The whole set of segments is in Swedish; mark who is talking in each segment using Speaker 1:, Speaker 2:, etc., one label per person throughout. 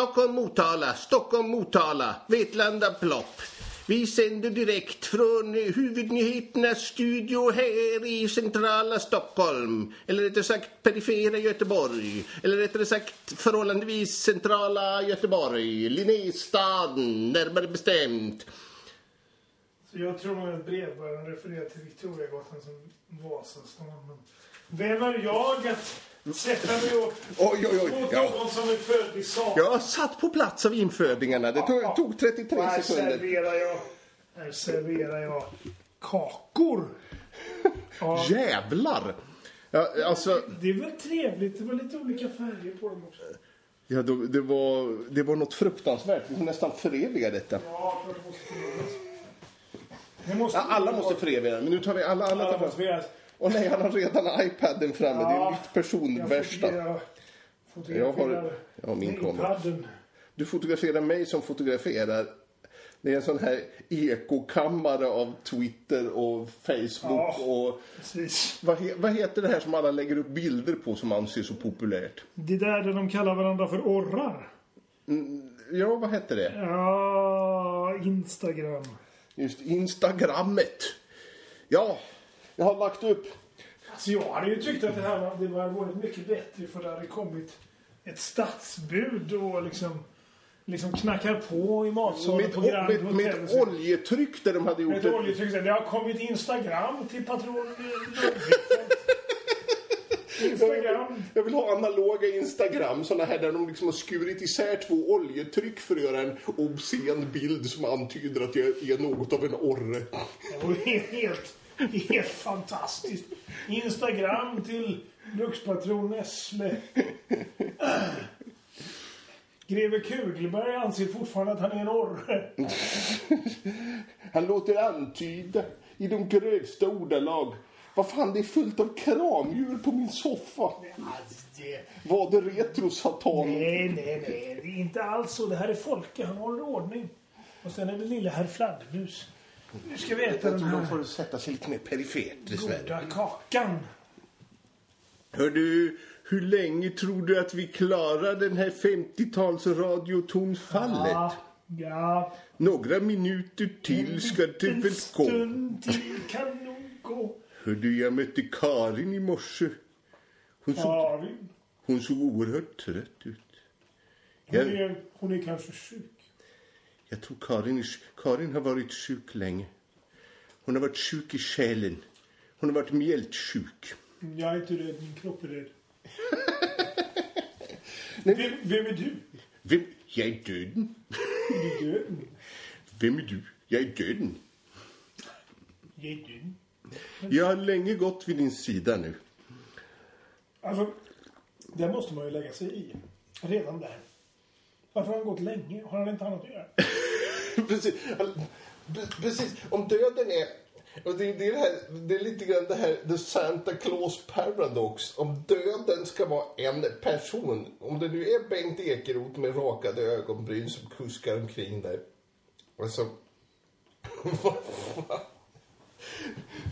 Speaker 1: Stockholm, Motala, Stockholm, Motala, Vetlanda, Plopp. Vi sänder direkt från huvudnyheternas studio här i centrala Stockholm. Eller rättare sagt perifera Göteborg. Eller rättare sagt förhållandevis centrala Göteborg. Linnéstaden, närmare bestämt.
Speaker 2: Så jag tror nog att brevbäraren refererar till Victoriagatan som Vasastan. Men vem är jag att sätta mig och
Speaker 1: Oj, oj, oj. Ja.
Speaker 2: någon som är född i sak?
Speaker 1: Jag satt på plats av infödingarna. Det tog, tog 33
Speaker 2: Här
Speaker 1: sekunder.
Speaker 2: serverar jag, här serverar jag kakor. Ja,
Speaker 1: Jävlar! Ja, alltså,
Speaker 2: det var trevligt. Det var lite olika färger på dem också.
Speaker 1: ja, då, det, var, det var något fruktansvärt. Vi får nästan föreviga detta.
Speaker 2: Ja, det måste. Det måste
Speaker 1: Ja, alla måste föreviga det, men nu tar vi alla, alla
Speaker 2: Alla
Speaker 1: tar
Speaker 2: måste.
Speaker 1: Och nej, han har redan iPaden framme. Det är
Speaker 2: Ja,
Speaker 1: mitt personvärsta.
Speaker 2: Jag
Speaker 1: Jag har- ja, min kamera. Du fotograferar mig som fotograferar. Det är en sån här ekokammare av Twitter och Facebook
Speaker 2: Ja.
Speaker 1: och...
Speaker 2: Precis.
Speaker 1: Vad, he, vad heter det här som alla lägger upp bilder på som anses så populärt?
Speaker 2: Det där där de kallar varandra för orrar.
Speaker 1: Ja, vad hette det?
Speaker 2: Ja, Instagram.
Speaker 1: Just Instagrammet. Ja, jag har lagt upp.
Speaker 2: Alltså jag hade ju tyckt att det här var, det var varit mycket bättre för det hade kommit ett stadsbud och liksom, liksom knackar på i matsalen
Speaker 1: Med,
Speaker 2: på Grand
Speaker 1: med, med ett oljetryck där de hade gjort
Speaker 2: Med ett oljetryck. Det har kommit Instagram till patron Instagram.
Speaker 1: Jag vill ha analoga Instagram, såna här där de liksom har skurit isär två oljetryck för att göra en obscen bild som antyder att jag är något av en orre.
Speaker 2: Det var helt, helt fantastiskt. Instagram till brukspatron Nestle. Greve Kugelberg anser fortfarande att han är en orre.
Speaker 1: Han låter antyda i de grövsta ordalag. Vad fan, det är fullt av kramdjur på min soffa.
Speaker 2: Alltså, det,
Speaker 1: Var det retrosatan?
Speaker 2: nej, nej, nej. Det är inte alls så. Det här är Folke. Han håller ordning. Och sen är det lille herr Fladdermus. Nu ska vi äta den
Speaker 1: tror de
Speaker 2: här
Speaker 1: får sätta sig lite mer perifert dessvärre.
Speaker 2: goda kakan.
Speaker 1: Hör du, hur länge tror du att vi klarar den här 50-tals radiotonsfallet?
Speaker 2: Ja, ja.
Speaker 1: Några minuter till ska det
Speaker 2: En
Speaker 1: väl gå.
Speaker 2: stund till kan nog gå.
Speaker 1: Hör du, jag mötte Karin i morse. Hon såg,
Speaker 2: Karin.
Speaker 1: hon såg oerhört trött ut.
Speaker 2: Hon
Speaker 1: Jag,
Speaker 2: är, hon är kanske sjuk.
Speaker 1: Jag tror Karin, Karin har varit sjuk länge. Hon har varit sjuk i själen. Hon har varit mjältsjuk.
Speaker 2: Jag är inte rädd, min kropp är rädd. Vem, vem är du?
Speaker 1: Vem? Jag är döden.
Speaker 2: Är du död?
Speaker 1: Vem är du? Jag är döden.
Speaker 2: Jag är död.
Speaker 1: Jag har länge gått vid din sida nu.
Speaker 2: Alltså, där måste man ju lägga sig i. Redan där. Varför har han gått länge? Har han inte annat att göra?
Speaker 1: precis, precis. Om döden är... Och det, det, är det, här, det är lite grann det här the Santa Claus paradox. Om döden ska vara en person. Om det nu är Bengt Ekeroth med rakade ögonbryn som kuskar omkring där. Alltså... vad fan?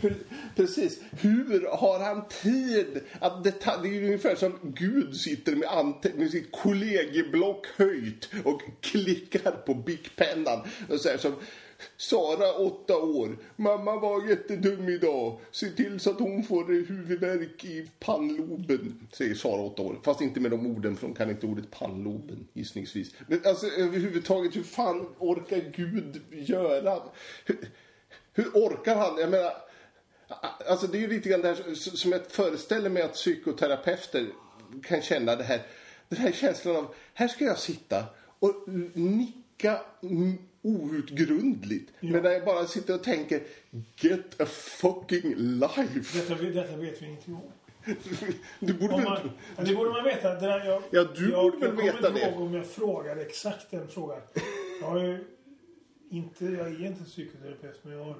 Speaker 1: Hur, precis. Hur har han tid att deta- Det är ju ungefär som Gud sitter med, ante- med sitt kollegieblock höjt och klickar på bickpennan. Och så här som Sara, åtta år. Mamma var jättedum idag. Se till så att hon får huvudvärk i pannloben, säger Sara, åtta år. Fast inte med de orden, för hon kan inte ordet pannloben, gissningsvis. Men alltså överhuvudtaget, hur fan orkar Gud göra? Hur, orkar han? Jag menar, alltså det är ju lite grann det här som jag föreställer mig att psykoterapeuter kan känna det här. Den här känslan av, här ska jag sitta och nicka outgrundligt. Medan jag bara sitter och tänker, get a fucking life.
Speaker 2: Detta, detta vet vi ingenting om.
Speaker 1: Du borde
Speaker 2: Om
Speaker 1: väl...
Speaker 2: man, ja, det borde man veta. Det där, jag,
Speaker 1: Ja, du
Speaker 2: jag,
Speaker 1: borde väl
Speaker 2: jag kommer
Speaker 1: veta
Speaker 2: inte
Speaker 1: det.
Speaker 2: ihåg om jag frågade exakt den frågan. Jag har ju inte, jag är inte psykoterapeut men jag har,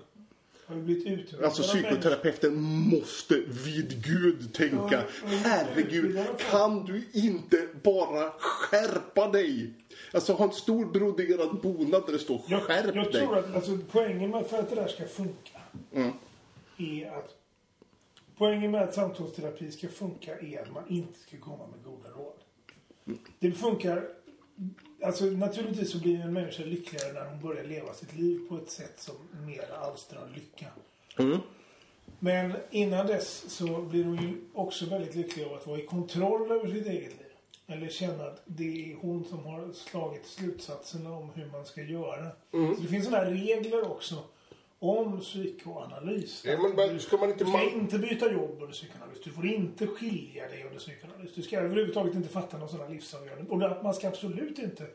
Speaker 2: har ju blivit utbildad.
Speaker 1: Alltså psykoterapeuten måste vid Gud tänka, herregud, kan du inte bara skärpa dig? Alltså ha en stor broderad bonad där det står
Speaker 2: Jag,
Speaker 1: skärp
Speaker 2: jag
Speaker 1: dig.
Speaker 2: tror att alltså, poängen med för att det där ska funka
Speaker 1: Mm.
Speaker 2: är att poängen med att samtalsterapi ska funka är att man inte ska komma med goda råd. Det funkar Alltså naturligtvis så blir en människa lyckligare när hon börjar leva sitt liv på ett sätt som mer alstrar lycka.
Speaker 1: Mm.
Speaker 2: Men innan dess så blir hon ju också väldigt lycklig av att vara i kontroll över sitt eget liv. Eller känna att det är hon som har slagit slutsatserna om hur man ska göra.
Speaker 1: Mm.
Speaker 2: Så det finns sådana här regler också om psykoanalys.
Speaker 1: Ja, men bara- ska man inte
Speaker 2: du ska
Speaker 1: man-
Speaker 2: inte byta jobb under psykoanalys. Du får inte skilja dig under psykoanalys. Du ska överhuvudtaget inte fatta någon sån här livsavgörande. Och man ska absolut inte,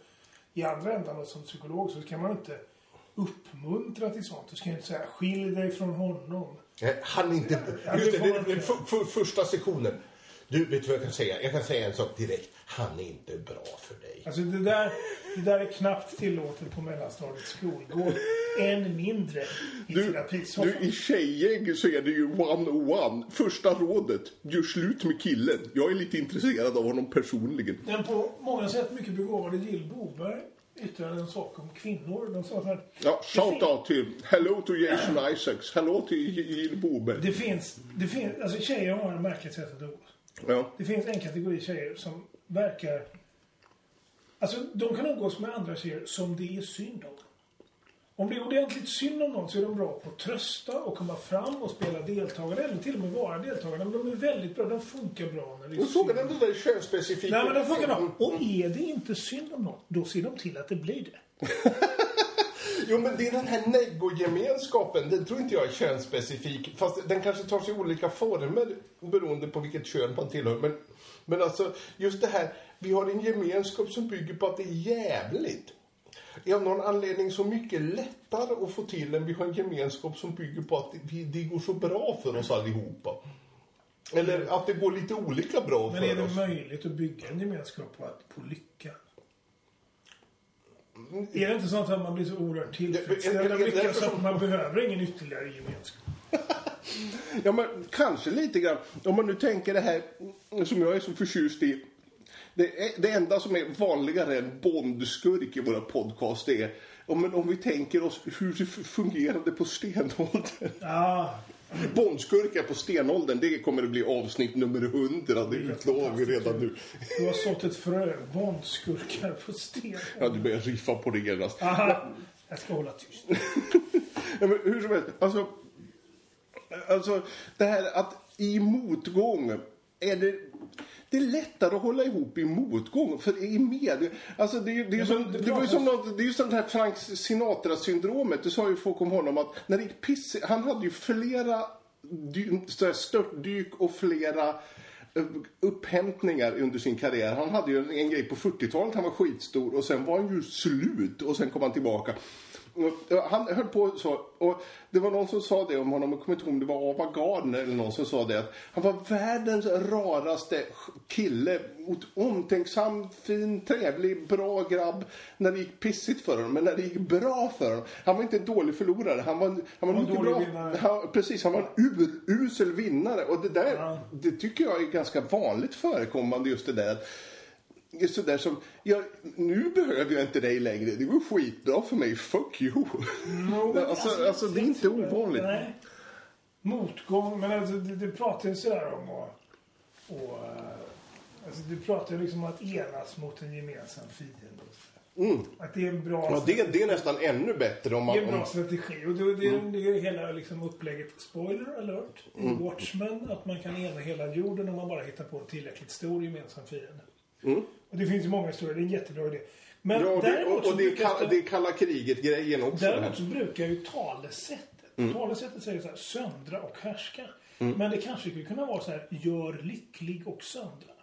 Speaker 2: i andra ändan som psykolog, så ska man inte uppmuntra till sånt. Du ska inte säga skilj dig från honom.
Speaker 1: Nej, Han är inte...
Speaker 2: Ja,
Speaker 1: Just
Speaker 2: det
Speaker 1: det, det, för, första sektionen. Du, vet du vad jag kan säga? Jag kan säga en sak direkt. Han är inte bra för dig.
Speaker 2: Alltså det där, det där är knappt tillåtet på mellanstadiets skolgård. Än mindre i
Speaker 1: Du,
Speaker 2: terapisoffan.
Speaker 1: du, I tjejgäng så är det ju one-on-one. Första rådet, gör slut med killen. Jag är lite intresserad av honom personligen.
Speaker 2: Den på många sätt mycket begåvade Jill Boberg yttrade en sak om kvinnor. De sa så här.
Speaker 1: Ja, shout out till Hello to Jason Isaacs. Hello till Jill Boberg.
Speaker 2: Det finns, det finns, alltså tjejer har en märkligt sätt att umgås.
Speaker 1: Ja.
Speaker 2: Det finns en kategori tjejer som verkar... Alltså de kan umgås med andra tjejer som det är synd om. Om det är ordentligt synd om någon så är de bra på att trösta och komma fram och spela deltagare eller till och med vara deltagare. Men de är väldigt bra. De funkar bra när det är
Speaker 1: Men frågan
Speaker 2: synd.
Speaker 1: är det där könsspecifika.
Speaker 2: Nej men de funkar bra. Och är det inte synd om någon, då ser de till att det blir det.
Speaker 1: Jo, men det är den här neggogemenskapen. Den tror inte jag är könsspecifik. Fast den kanske tar sig olika former beroende på vilket kön man tillhör. Men, men alltså, just det här. Vi har en gemenskap som bygger på att det är jävligt. Är av någon anledning så mycket lättare att få till än vi har en gemenskap som bygger på att det, det går så bra för oss allihopa. Eller att det går lite olika bra
Speaker 2: Men
Speaker 1: för
Speaker 2: är det
Speaker 1: oss.
Speaker 2: möjligt att bygga en gemenskap på, att, på lycka? Är det inte sånt att man blir så oerhört tillfredsställd av
Speaker 1: är-
Speaker 2: lycka så
Speaker 1: som-
Speaker 2: att man behöver ingen ytterligare gemenskap?
Speaker 1: Ja, men kanske lite grann. Om man nu tänker det här som jag är så förtjust i. Det, det enda som är vanligare än bondskurk i våra podcast är om, om vi tänker oss hur det fungerade på stenåldern.
Speaker 2: Ja,
Speaker 1: Bondskurkar på stenåldern, det kommer att bli avsnitt nummer 100. Det utlovar vi redan nu.
Speaker 2: du har sått ett frö. Bondskurkar på sten.
Speaker 1: Ja, du börjar riffa på det genast.
Speaker 2: Aha, jag ska hålla tyst.
Speaker 1: Ja, men hur som helst, alltså, alltså det här att i motgång är det det är lättare att hålla ihop i motgång. För i med, alltså det, är- det, är
Speaker 2: Ja,
Speaker 1: som,
Speaker 2: det
Speaker 1: det, var ju som något, det är ju sånt här Frank Sinatra-syndromet. Det sa ju folk om honom att när det gick piss, han hade ju flera dy, störtdyk och flera eh, upphämtningar under sin karriär. Han hade ju en, en grej på 40-talet, han var skitstor och sen var han ju slut och sen kom han tillbaka. Han höll på så. Och det var någon som sa det om honom, jag kommer inte ihåg om det var Ava Gardner eller någon som sa det. Att han var världens raraste kille. Omtänksam, fin, trevlig, bra grabb när det gick pissigt för honom. Men när det gick bra för honom. Han var inte en dålig förlorare. Han var, en- han var en mycket bra.
Speaker 2: vinnare.
Speaker 1: Han, precis, han var en ur, usel vinnare. Och det där,
Speaker 2: Ja.
Speaker 1: det tycker jag är ganska vanligt förekommande just det där. Det där som, ja, nu behöver jag inte dig längre. Det går skitbra för mig. Fuck you.
Speaker 2: men
Speaker 1: alltså, alltså, det är inte ovanligt.
Speaker 2: Nej. Motgång, men alltså, det, det pratar ju sådär om och, och eh, alltså, Du pratar ju liksom om att enas mot en gemensam fiende. Att det är en bra
Speaker 1: Mm. Ja, det, det är nästan ännu bättre om
Speaker 2: Det är en
Speaker 1: man...
Speaker 2: bra
Speaker 1: Om,
Speaker 2: strategi. Och det, det, är- det är hela liksom upplägget, spoiler alert, i
Speaker 1: Mm.
Speaker 2: Watchmen. Att man kan ena hela jorden om man bara hittar på en tillräckligt stor gemensam fiende.
Speaker 1: Mm.
Speaker 2: Och det finns ju många historier, det är en jättebra idé. Men
Speaker 1: ja, det,
Speaker 2: däremot,
Speaker 1: och, och det, är kalla, det är kalla kriget-grejen också. det
Speaker 2: däremot så brukar ju talesättet,
Speaker 1: Mm.
Speaker 2: talesättet säger så här, söndra och härska. Men det kanske skulle kunna vara så här, gör lycklig och söndra.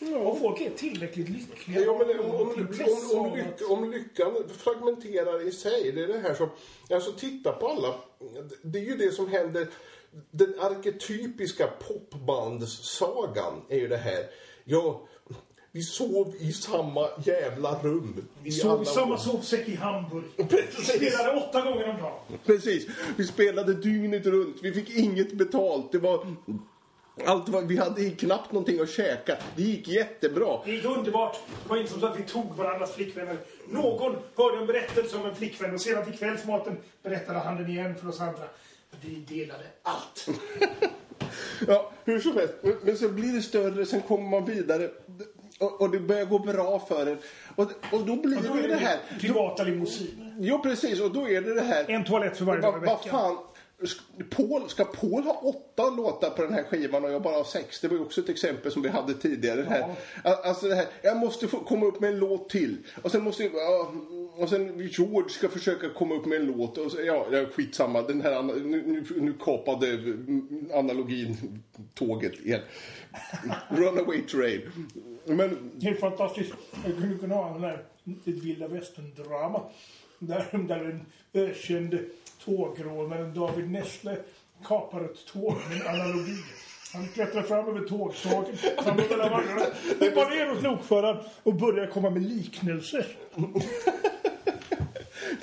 Speaker 2: Om folk är tillräckligt lyckliga
Speaker 1: Ja, men
Speaker 2: och
Speaker 1: om, om, om, om, lyck, om lyckan fragmenterar i sig, det är det här som... Alltså titta på alla... Det är ju det som händer. Den arketypiska popbandssagan är ju det här. Ja, vi sov i samma jävla rum.
Speaker 2: Vi sov i samma
Speaker 1: år.
Speaker 2: sovsäck i Hamburg.
Speaker 1: Precis.
Speaker 2: Spelade åtta gånger om dagen.
Speaker 1: Precis. Vi spelade dygnet runt. Vi fick inget betalt. Det var... Allt var, vi hade knappt någonting att käka. Det gick jättebra.
Speaker 2: Det gick underbart. Det var inte som så att vi tog varandras flickvänner. Någon hörde en berättelse om en flickvän och sedan till kvällsmaten berättade han den igen för oss andra. Vi delade allt.
Speaker 1: Ja, hur som helst. Men- Men så blir det större, sen kommer man vidare. Och, och det börjar gå bra för en. Och, och då blir
Speaker 2: Och då
Speaker 1: det det här.
Speaker 2: Privata limousiner.
Speaker 1: Jo, precis. Och då är det det här.
Speaker 2: En toalett för varje dag i
Speaker 1: Vad vad
Speaker 2: veckan.
Speaker 1: fan. Paul, ska Paul ha åtta låtar på den här skivan och jag bara har sex? Det var ju också ett exempel som vi hade tidigare. Det här. Alltså det här, jag måste få komma upp med en låt till. Och sen måste ja, och sen George ska försöka komma upp med en låt. Och så, ja, ja, skitsamma. Den här, nu, nu, kapade analogin tåget igen. Runaway Train. Men
Speaker 2: Det är fantastiskt. Jag skulle kunna ha den här, ett vilda västern-drama. Där, där en ökänd tågrånaren David Nessle, kapar ett tåg med en analogi. Han klättrar fram över tågtaket, fram mellan vagnarna, hoppar ner hos lokföraren och börjar komma med liknelser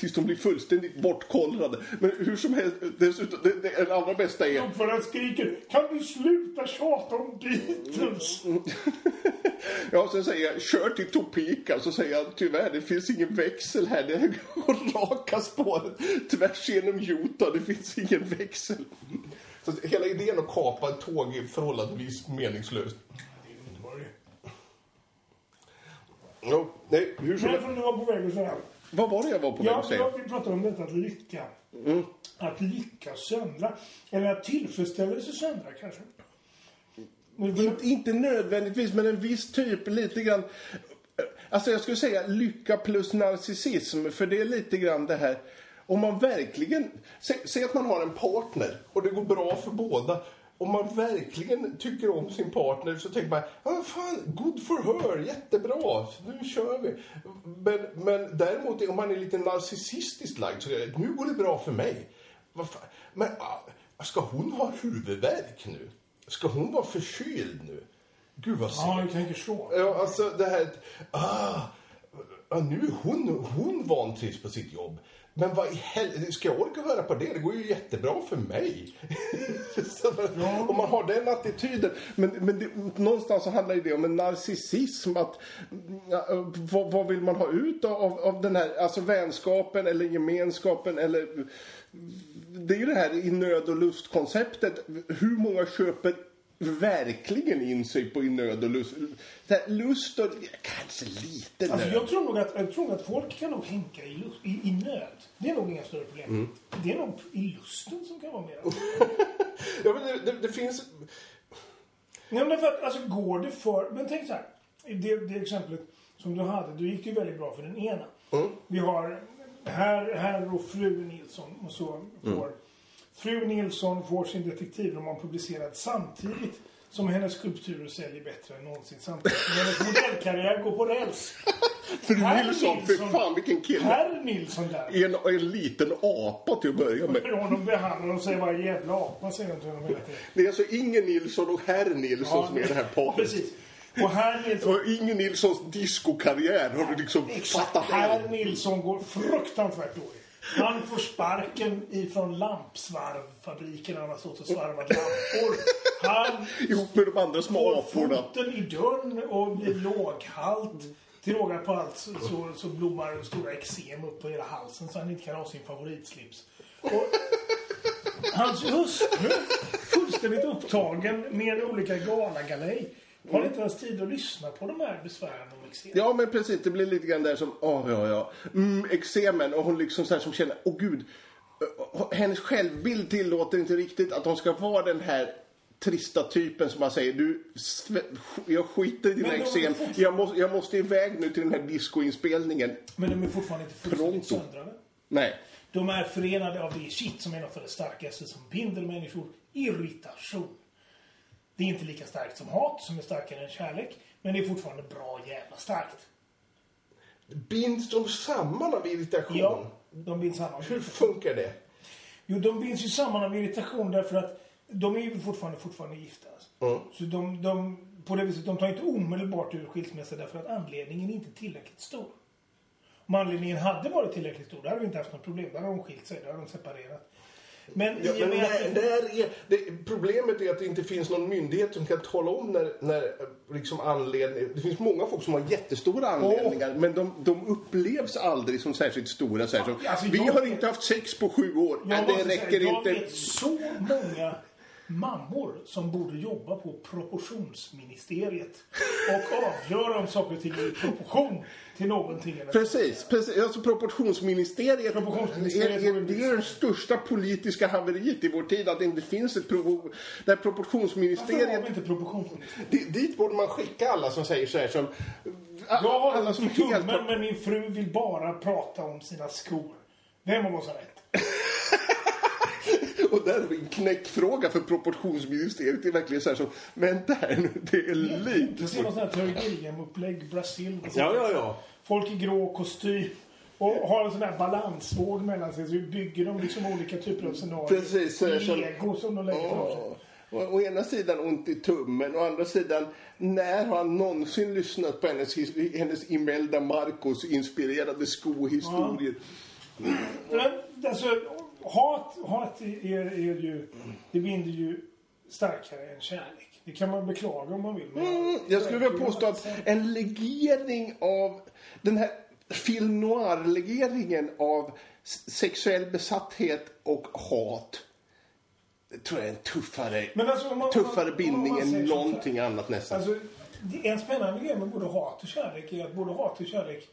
Speaker 1: tills de blir fullständigt bortkollrade. Men hur som helst, dessutom, det, det, det allra bästa är...
Speaker 2: Lokföraren skriker Kan du sluta tjata om Beatles?
Speaker 1: Ja, sen säger jag, kör till Topeka. Så säger jag, tyvärr, det finns ingen växel här. Det går raka spåret tvärs genom Utah. Det finns ingen växel. Så hela idén att kapa ett tåg är förhållandevis meningslöst. Ja, nej, hur som helst.
Speaker 2: som du var på väg att säga.
Speaker 1: Vad var det jag var på väg att säga?
Speaker 2: ja, vi pratade om detta att lycka. Att lycka söndra. Eller att tillfredsställelse söndra kanske. För-
Speaker 1: Inte, nödvändigtvis, men en viss typ, lite grann. Alltså jag skulle säga lycka plus narcissism, för det är lite grann det här. Om man verkligen, säg att man har en partner och det går bra för båda. Om man verkligen tycker om sin partner så tänker man, ja fan, good for her, jättebra, nu kör vi. Men, men däremot om man är lite narcissistiskt lagd så är det, nu går det bra för mig. Men ah, ska hon ha huvudvärk nu? Ska hon vara förkyld nu? Gud vad
Speaker 2: Ja,
Speaker 1: segt.
Speaker 2: du tänker så.
Speaker 1: Ja, alltså det här... Ah, ah, nu hon, hon vantrivs på sitt jobb. Men vad i helvete, ska jag orka höra på det? Det går ju jättebra för mig. Så, Om man har den attityden. Men, men det, någonstans så handlar det om en narcissism. Att, ja, vad, vad vill man ha ut av, av den här alltså vänskapen eller gemenskapen eller det är ju det här i nöd och lustkonceptet. Hur många köper verkligen in sig på i nöd och lust? Så här, lust och kanske lite
Speaker 2: Alltså,
Speaker 1: nöd.
Speaker 2: jag, tror nog att, jag tror att folk kan nog tänka i, lust, i, i nöd. Det är nog inga större problem.
Speaker 1: Mm.
Speaker 2: Det är nog i lusten som kan vara mer.
Speaker 1: Ja, men det, det, det finns...
Speaker 2: Nej, men för att, alltså, går det för... Men tänk så här. Det, det exemplet som du hade, då gick det ju väldigt bra för den ena. Vi har herr, herr och fru Nilsson och så får fru Nilsson får sin detektivroman publicerad samtidigt som hennes skulpturer säljer bättre än någonsin. Samtidigt som hennes modellkarriär går på räls.
Speaker 1: Fru
Speaker 2: Herr
Speaker 1: Nilsson, för
Speaker 2: Nilsson.
Speaker 1: fan vilken kille.
Speaker 2: Herr Nilsson där.
Speaker 1: En, en liten apa till att börja med.
Speaker 2: Honom behandlar de säger varje jävla apa säger de till honom hela tiden.
Speaker 1: Det är alltså Ingen Nilsson och Herr Nilsson som är det här paret.
Speaker 2: Precis. Och herr Nilsson
Speaker 1: Och Ingen Nilssons diskokarriär har du liksom
Speaker 2: Exakt.
Speaker 1: fattat.
Speaker 2: Herr Nilsson går fruktansvärt dåligt. Han får sparken ifrån lampsvarvfabriken. Han har stått och svarvat lampor. Han
Speaker 1: Ihop med de andra små aporna.
Speaker 2: foten i dörren och blir låghalt. Till råga på allt så, så, så blommar stora eksem upp på hela halsen så han inte kan ha sin favoritslips. Och hans hustru, fullständigt upptagen med olika galagalej, har inte ens tid att lyssna på de här besvären om eksem.
Speaker 1: Ja men precis, det blir lite grann där som, åh ja ja, mm, eksemen och hon liksom så här som känner, åh gud, eh, hennes självbild tillåter inte riktigt att hon ska vara den här trista typen som bara säger, du, jag skiter i dina eksem, jag måste, jag måste iväg nu till den här discoinspelningen.
Speaker 2: Men de är fortfarande inte fullständigt söndrade.
Speaker 1: Nej.
Speaker 2: De är förenade av det shit som är något av det starkaste som binder människor. Irritation. Det är inte lika starkt som hat, som är starkare än kärlek. Men det är fortfarande bra jävla starkt.
Speaker 1: Binds de samman av irritation?
Speaker 2: Ja, de binds samman.
Speaker 1: Hur funkar det?
Speaker 2: Jo, de binds ju samman av irritation därför att de är ju fortfarande, fortfarande gifta. Alltså. Så de, de, på det viset, de tar inte omedelbart ur skilsmässa därför att anledningen är inte tillräckligt stor. Om anledningen hade varit tillräckligt stor, då hade vi inte haft något problem. Då hade de skilt sig, då hade de separerat. Men
Speaker 1: Ja, men när, när är, det, problemet är att det inte finns någon myndighet som kan tala om när, när liksom anledning... Det finns många folk som har jättestora anledningar men de, de upplevs aldrig som särskilt stora. Som,
Speaker 2: Alltså,
Speaker 1: vi
Speaker 2: jag-
Speaker 1: har inte haft sex på sju år.
Speaker 2: Jag
Speaker 1: det
Speaker 2: säga,
Speaker 1: räcker
Speaker 2: jag
Speaker 1: inte.
Speaker 2: vet så många mammor som borde jobba på proportionsministeriet och avgöra om saker och ting är i proportion till någonting. Eller
Speaker 1: Precis, precis. Alltså proportionsministeriet,
Speaker 2: Proportionsministeriet
Speaker 1: är, är, det är det största politiska haveriet i vår tid. Att det inte finns ett provo, där
Speaker 2: Varför har
Speaker 1: proportionsministeriet...
Speaker 2: vi inte proportionsministeriet?
Speaker 1: Di- Dit borde man skicka alla som säger så här som...
Speaker 2: Jag har
Speaker 1: alla som
Speaker 2: i
Speaker 1: helt...
Speaker 2: tummen men min fru vill bara prata om sina skor. Vem av oss har rätt?
Speaker 1: Och där har vi en knäckfråga för proportionsministeriet. Det är verkligen så här som, vänta här nu, det är lite...
Speaker 2: ser någon sån här Terry Gilliam-upplägg, Brasil.
Speaker 1: Ja, ja, ja.
Speaker 2: Folk i grå kostym. Och har en sån här balansvåg mellan sig. Så bygger de liksom olika typer av scenarier.
Speaker 1: Precis, så som-
Speaker 2: Lego som de lägger sig.
Speaker 1: Å, ena sidan ont i tummen, å andra sidan när har han någonsin lyssnat på hennes, hennes Imelda Marcos inspirerade skohistorier?
Speaker 2: Men, alltså, hat, hat är, är ju... Det binder ju starkare än kärlek. Det kan man beklaga om man vill. Men
Speaker 1: Mm, jag skulle vilja påstå att en legering av den här film noir-legeringen av sexuell besatthet och hat tror jag är en tuffare,
Speaker 2: alltså, man-
Speaker 1: tuffare
Speaker 2: man-
Speaker 1: bindning
Speaker 2: man
Speaker 1: än
Speaker 2: så här.
Speaker 1: någonting annat nästan.
Speaker 2: Alltså, en spännande grej med både hat och kärlek är att både hat och kärlek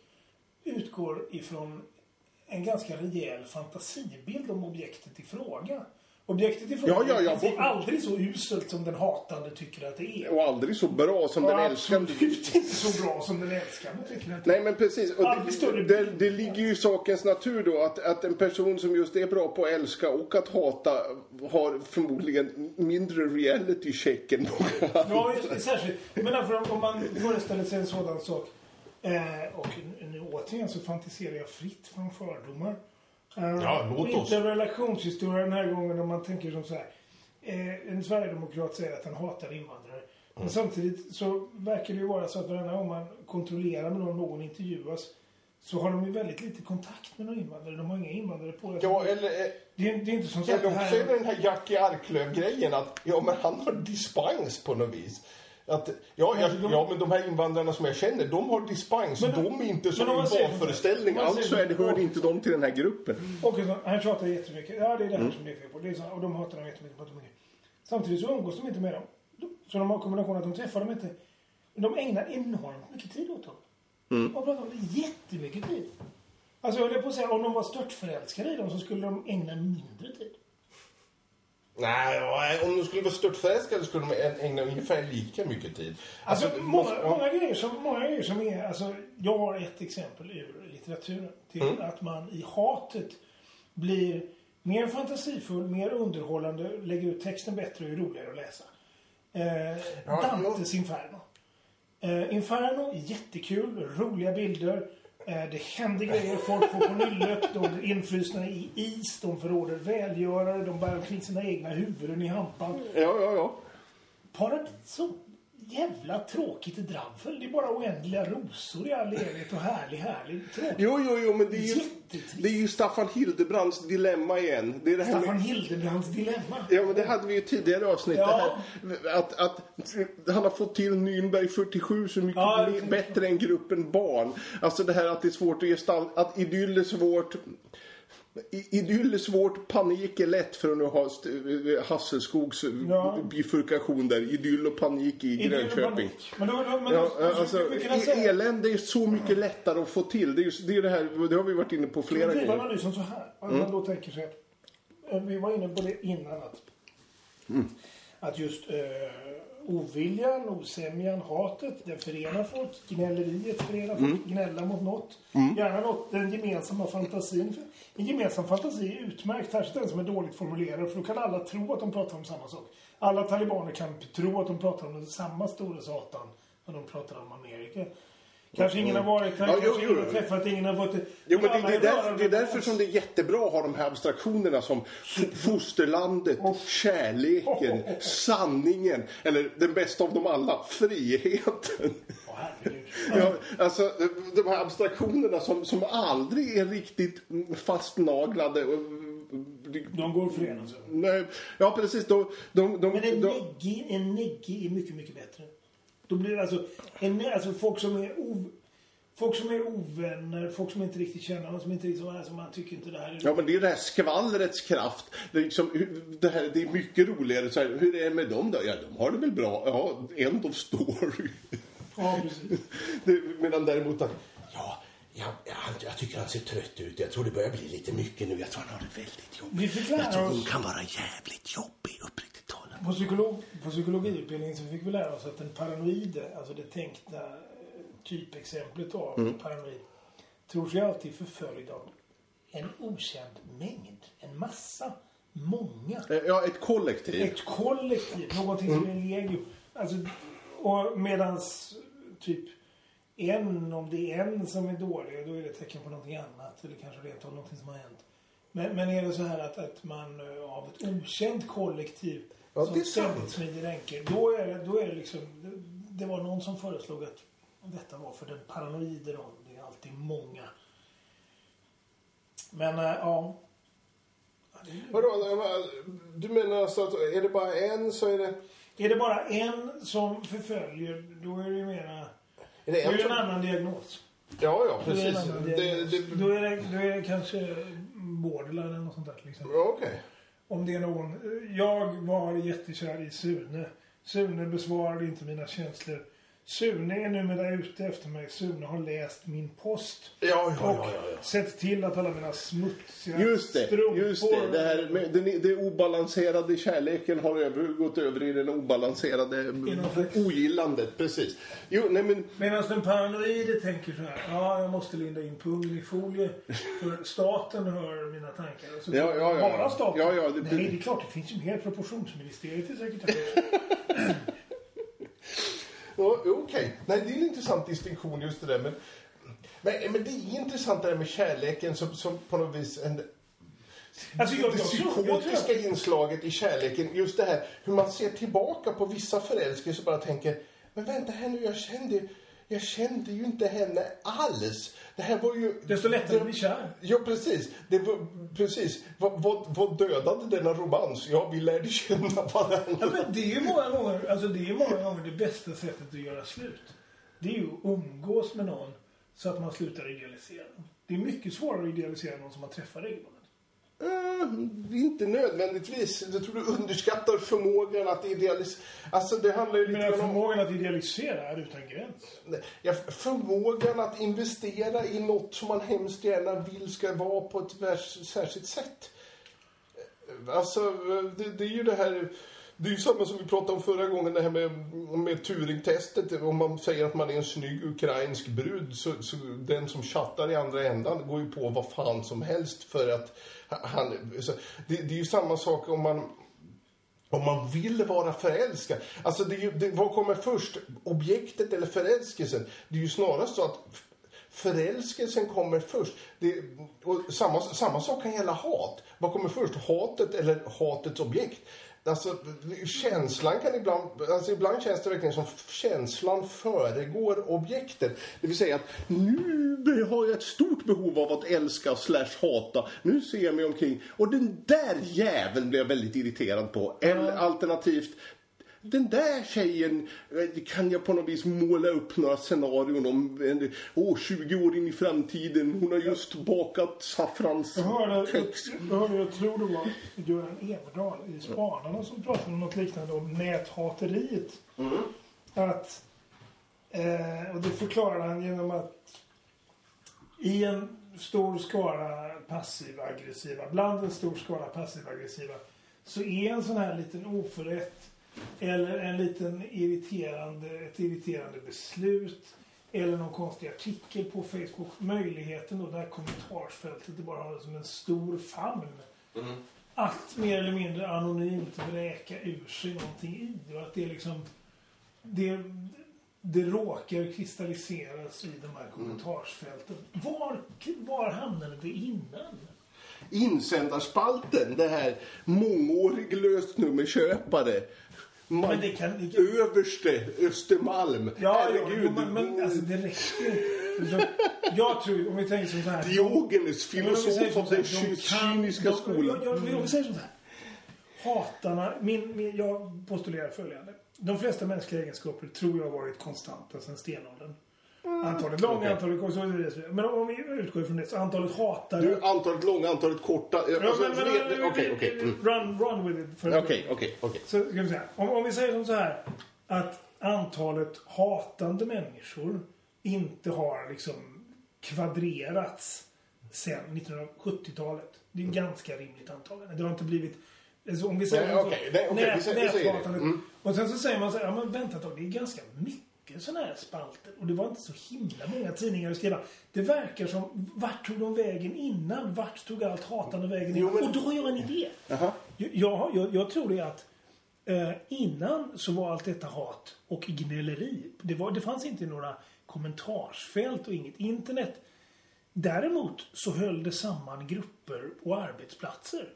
Speaker 2: utgår ifrån en ganska rejäl fantasibild om objektet i fråga. Objektet i fråga
Speaker 1: Ja, ja, ja.
Speaker 2: är aldrig så uselt som den hatande tycker att det är.
Speaker 1: och aldrig så bra som den älskande.
Speaker 2: absolut inte så bra som den älskande tycker att det är.
Speaker 1: Nej men precis. Och det, det, det ligger ju i sakens natur då att, att en person som just är bra på att älska och att hata har förmodligen mindre reality check än många
Speaker 2: Ja, särskilt. Men därför om- om man föreställer sig en sådan sak. Eh, och återigen så fantiserar jag fritt från fördomar. Eh,
Speaker 1: Ja, låt oss.
Speaker 2: Inte relationshistoria den här gången om man tänker som så här. Eh, en sverigedemokrat säger att han hatar invandrare. Men samtidigt så verkar det ju vara så att varenda gång man kontrollerar med någon, någon intervjuas så har de ju väldigt lite kontakt med några invandrare. De har inga invandrare på det.
Speaker 1: Ja, eller, eh,
Speaker 2: det, är, det är inte som så att
Speaker 1: eller också är det
Speaker 2: här...
Speaker 1: den här Jackie Arklöv-grejen att ja, men han har dispens på något vis. Att, ja, jag, ja, men de här invandrarna som jag känner, de har dispens.
Speaker 2: Men-
Speaker 1: de är inte som
Speaker 2: om
Speaker 1: en
Speaker 2: man
Speaker 1: Alltså är det, hör inte de till den här gruppen.
Speaker 2: Och så, han tjatar jättemycket. Ja, det är det
Speaker 1: Mm.
Speaker 2: här som det är fel på. Det är så, och de hatar dem jättemycket. Samtidigt så umgås de inte med dem. Så de har en kombination att de träffar dem inte. De ägnar enormt mycket tid åt dem.
Speaker 1: Mm.
Speaker 2: Och pratar om det jättemycket tid. Alltså jag höll på att säga, om de var störtförälskade i dem så skulle de ägna mindre tid.
Speaker 1: Nej, om de skulle vara störtförälskade skulle de ägna ungefär lika mycket tid.
Speaker 2: Alltså,
Speaker 1: det
Speaker 2: många,
Speaker 1: måste-
Speaker 2: många, grejer som, många grejer som är... Alltså, jag har ett exempel ur litteraturen. Till
Speaker 1: Mm.
Speaker 2: att man i hatet blir mer fantasifull, mer underhållande, lägger ut texten bättre och är roligare att läsa. Eh,
Speaker 1: Ja,
Speaker 2: Dantes Inferno. Eh, Inferno jättekul, roliga bilder. Eh, det händer grejer, folk får på nyllet, de blir infrusna i is, de förråder välgörare, de bär omkring sina egna huvuden i hampan.
Speaker 1: Ja, ja, ja.
Speaker 2: Paradiso. Jävla tråkigt dravel. Det är bara oändliga rosor i all evighet och härlig, härlig. Tråkigt.
Speaker 1: Jo, jo, jo, men det är ju, det är ju Staffan Hildebrands dilemma igen. Det är det här med,
Speaker 2: Staffan Hildebrands dilemma.
Speaker 1: Ja, men det hade vi ju tidigare avsnitt.
Speaker 2: Ja.
Speaker 1: Här, att, att han har fått till Nürnberg 47 så mycket
Speaker 2: Ja,
Speaker 1: bättre än gruppen barn. Alltså det här att det är svårt att gestalta, att idyll är svårt. Idyll är svårt, panik är lätt för att nu ha Hasselskogs
Speaker 2: Ja.
Speaker 1: bifurkation där. Idyll och panik i
Speaker 2: Idyll
Speaker 1: Grönköping.
Speaker 2: Men då, då, men
Speaker 1: Ja,
Speaker 2: då,
Speaker 1: alltså, elände är så mycket lättare att få till. Det är det, är det här, det har vi varit inne på flera gånger.
Speaker 2: analysen så här. Att
Speaker 1: Mm.
Speaker 2: man då tänker sig att... eh, Vi var inne på det innan att...
Speaker 1: Mm.
Speaker 2: Att just eh, oviljan, osämjan, hatet, den förenar folk. Gnälleriet förenar folk.
Speaker 1: Mm.
Speaker 2: Gnälla mot något. Gärna något, den gemensamma fantasin. En gemensam fantasi är utmärkt, särskilt den som är dåligt formulerad. För då kan alla tro att de pratar om samma sak. Alla talibaner kan tro att de pratar om samma stora satan när de pratar om Amerika. Kanske ingen har varit här,
Speaker 1: Ja,
Speaker 2: kanske
Speaker 1: jo,
Speaker 2: ingen har träffat, ingen har varit...
Speaker 1: Jo, men det, det, är därför, det är därför som det är jättebra att ha de här abstraktionerna som fosterlandet, kärleken, sanningen, eller den bästa av dem alla, friheten. Ja, alltså de här abstraktionerna som, som aldrig är riktigt fastnaglade.
Speaker 2: De går att förena.
Speaker 1: Nej, ja, precis. De, de, de,
Speaker 2: Men en neggi, en neggi är mycket, mycket bättre. Då blir det alltså, en, alltså folk som är o, Folk som är ovänner, folk som inte riktigt känner varandra, som inte riktigt som man tycker inte det här är...
Speaker 1: Ja, men det är det här skvallrets kraft. Det är, liksom, det, här, det är mycket roligare. Så här, hur är det med dem då? Ja, de har det väl bra. Ja, end of story.
Speaker 2: Ja, precis.
Speaker 1: Det, medan däremot att, ja, ja, ja, han- jag tycker han ser trött ut. Jag tror det börjar bli lite mycket nu. Jag tror han har det väldigt jobbigt.
Speaker 2: Vi
Speaker 1: Jag tror hon kan vara jävligt jobbig, uppriktigt talat.
Speaker 2: På, psykolog, på psykologiutbildningen så fick vi lära oss att en paranoid, alltså det tänkta eh, typexemplet av
Speaker 1: Mm.
Speaker 2: paranoid, tror sig alltid förföljd av en okänd mängd, en massa, många.
Speaker 1: Eh, Ja, ett kollektiv.
Speaker 2: Ett kollektiv, någonting som är
Speaker 1: Mm.
Speaker 2: legio. Alltså, och medans typ en, om det är en som är dålig, då är det tecken på någonting annat. Eller kanske rent av någonting som har hänt. Men, men är det så här att, att man eh, av ett okänt kollektiv
Speaker 1: Ja,
Speaker 2: som
Speaker 1: det är sant.
Speaker 2: ständigt smider ränker. Då är, det- då är det liksom, det, var någon som föreslog att detta var för den paranoide då. Det är alltid många. Men äh, ja. Är-
Speaker 1: Vadå, du menar alltså att är det bara en så är det...
Speaker 2: Är det bara en som förföljer, då är det ju mera...
Speaker 1: Är
Speaker 2: Då
Speaker 1: det
Speaker 2: är
Speaker 1: en
Speaker 2: det en
Speaker 1: som...
Speaker 2: annan diagnos.
Speaker 1: Ja, ja,
Speaker 2: Då är det
Speaker 1: precis. Det, det,
Speaker 2: Då, är det, då är det kanske borderline eller något sånt där
Speaker 1: ja, okej.
Speaker 2: Om det är någon... Jag var jättekär i Sune. Sune besvarade inte mina känslor. Sune är numera ute efter mig. Sune har läst min post.
Speaker 1: Ja, ja,
Speaker 2: och
Speaker 1: ja, ja, ja.
Speaker 2: sett till att alla mina smutsiga
Speaker 1: Just det,
Speaker 2: strumpor...
Speaker 1: just det. Det, här med, den, det obalanserade kärleken har över, gått över i den obalanserade ogillandet. Precis. Jo, nej men...
Speaker 2: Medan den paranoide tänker så här. Ja, jag måste linda in pungen i folie. För staten hör mina tankar. Så
Speaker 1: Ja, ja, ja.
Speaker 2: Bara staten?
Speaker 1: Ja, ja, det-
Speaker 2: Nej, det är klart. Det finns ju mer. Proportionsministeriet är säkert
Speaker 1: Ja, Okej. Nej, det är en intressant distinktion just det där. Men, men, men det är intressant det där med kärleken som, som på något vis en,
Speaker 2: Alltså, jag,
Speaker 1: det
Speaker 2: jag, jag,
Speaker 1: psykotiska inslaget i kärleken. Just det här hur man ser tillbaka på vissa förälskelser och bara tänker Men vänta här nu, jag kände, jag kände ju inte henne alls. Det här var ju...
Speaker 2: Desto lättare att bli kär.
Speaker 1: Ja, precis. Det var, precis. Vad, vad, vad dödade denna romans? Ja, vi lärde känna varandra.
Speaker 2: Ja, men det är ju många gånger, alltså det är många gånger det bästa sättet att göra slut. Det är ju att umgås med någon så att man slutar idealisera dem. Det är mycket svårare att idealisera någon som man träffar regelbundet.
Speaker 1: Eh, inte nödvändigtvis. Jag tror du underskattar förmågan att idealisera. Alltså det handlar ju lite om...
Speaker 2: förmågan att idealisera är utan gräns.
Speaker 1: Ja, förmågan att investera i något som man hemskt gärna vill ska vara på ett särskilt sätt. Alltså, det, det är ju det här... Det är ju samma som vi pratade om förra gången, det här med, med Turing-testet. Om man säger att man är en snygg ukrainsk brud, så, så den som chattar i andra ändan går ju på vad fan som helst för att han... Så, det, det är ju samma sak om man om man vill vara förälskad. Alltså det är ju, det, vad kommer först? Objektet eller förälskelsen? Det är ju snarast så att förälskelsen kommer först. Det, och samma, samma sak kan gälla hat. Vad kommer först? Hatet eller hatets objekt? Alltså, känslan kan ibland, alltså ibland känns det verkligen som känslan föregår objektet. Det vill säga att nu har jag ett stort behov av att älska slash hata. Nu ser jag mig omkring och den där jäveln blir jag väldigt irriterad på. Eller alternativt, den där tjejen eh, kan jag på något vis måla upp några scenarion om. en- Åh, 20 år in i framtiden, hon har just bakat saffrans
Speaker 2: Jag hörde, jag, hörde, jag tror det var Göran Everdahl i Spanarna som pratade om något liknande om näthateriet. Att, eh, och det förklarar han genom att i en stor skara passiv-aggressiva, bland en stor skara passiv-aggressiva, så är en sån här liten oförrätt eller en liten irriterande, ett irriterande beslut eller någon konstig artikel på Facebook möjligheten då, det här kommentarsfältet det bara har det som en stor famn. Att mer eller mindre anonymt vräka ur sig någonting i och att det liksom det, det råkar kristalliseras i de här kommentarsfälten. Var, var hamnade vi innan?
Speaker 1: Insändarspalten, det här mångårig lösnummerköpare.
Speaker 2: Men det kan- det kan-
Speaker 1: Överste Östermalm.
Speaker 2: Ja,
Speaker 1: Herregud.
Speaker 2: ja men, men alltså det räcker inte. Så, Jag tror, om vi tänker som så här.
Speaker 1: Diogenes,
Speaker 2: vi
Speaker 1: filosof
Speaker 2: som
Speaker 1: av den
Speaker 2: här, de
Speaker 1: ky-
Speaker 2: kan-
Speaker 1: cyniska
Speaker 2: de-
Speaker 1: skolan.
Speaker 2: Jag, jag säger så här. Hatarna, min, min, jag postulerar följande. De flesta mänskliga egenskaper tror jag har varit konstanta sedan stenåldern. Antalet långa,
Speaker 1: Okej.
Speaker 2: antalet vidare. Men om vi utgår ifrån det, så antalet hatare...
Speaker 1: Du, antalet långa, antalet korta. eh, alltså, Okej, okej. mm.
Speaker 2: Run, run with it.
Speaker 1: Okej, okej, okej.
Speaker 2: Så ska vi säga, om, om vi säger som så här att antalet hatande människor inte har liksom kvadrerats sedan 1970-talet. Det är ett ganska rimligt antagande. Det har inte blivit... Alltså om vi säger
Speaker 1: Nej,
Speaker 2: så,
Speaker 1: okej, nej, okej, vi säger- det.
Speaker 2: näthatandet.
Speaker 1: Mm.
Speaker 2: Och sen så säger man så här, ja men vänta ett tag, det är ganska mycket sådana här spalter. Och det var inte så himla många tidningar att skriva. Det verkar som, vart tog de vägen innan? Vart tog allt hatande vägen
Speaker 1: Jo,
Speaker 2: innan?
Speaker 1: men-
Speaker 2: Och då har jag en idé.
Speaker 1: Jaha.
Speaker 2: Jag, jag, jag tror det att eh, innan så var allt detta hat och gnälleri. Det, var, det fanns inte några kommentarsfält och inget internet. Däremot så höll det samman grupper och arbetsplatser.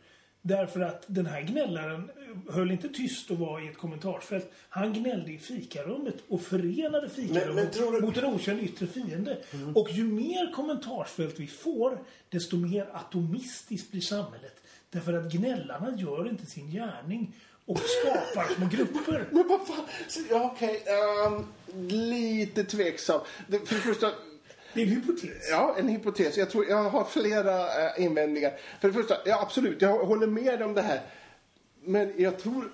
Speaker 2: Därför att den här gnällaren höll inte tyst och var i ett kommentarsfält. Han gnällde i fikarummet och förenade fikarummet
Speaker 1: Men- men du-
Speaker 2: mot en okänd yttre fiende. Och ju mer kommentarsfält vi får, desto mer atomistiskt blir samhället. Därför att gnällarna gör inte sin gärning och skapar små grupper.
Speaker 1: Men vad fan? Så- ja, Okej, ehm, lite tveksam. För det första,
Speaker 2: Det är en hypotes.
Speaker 1: ja, en hypotes. Jag, tror, jag har flera eh, invändningar. För det första, ja absolut, jag håller med om det här. Men jag tror,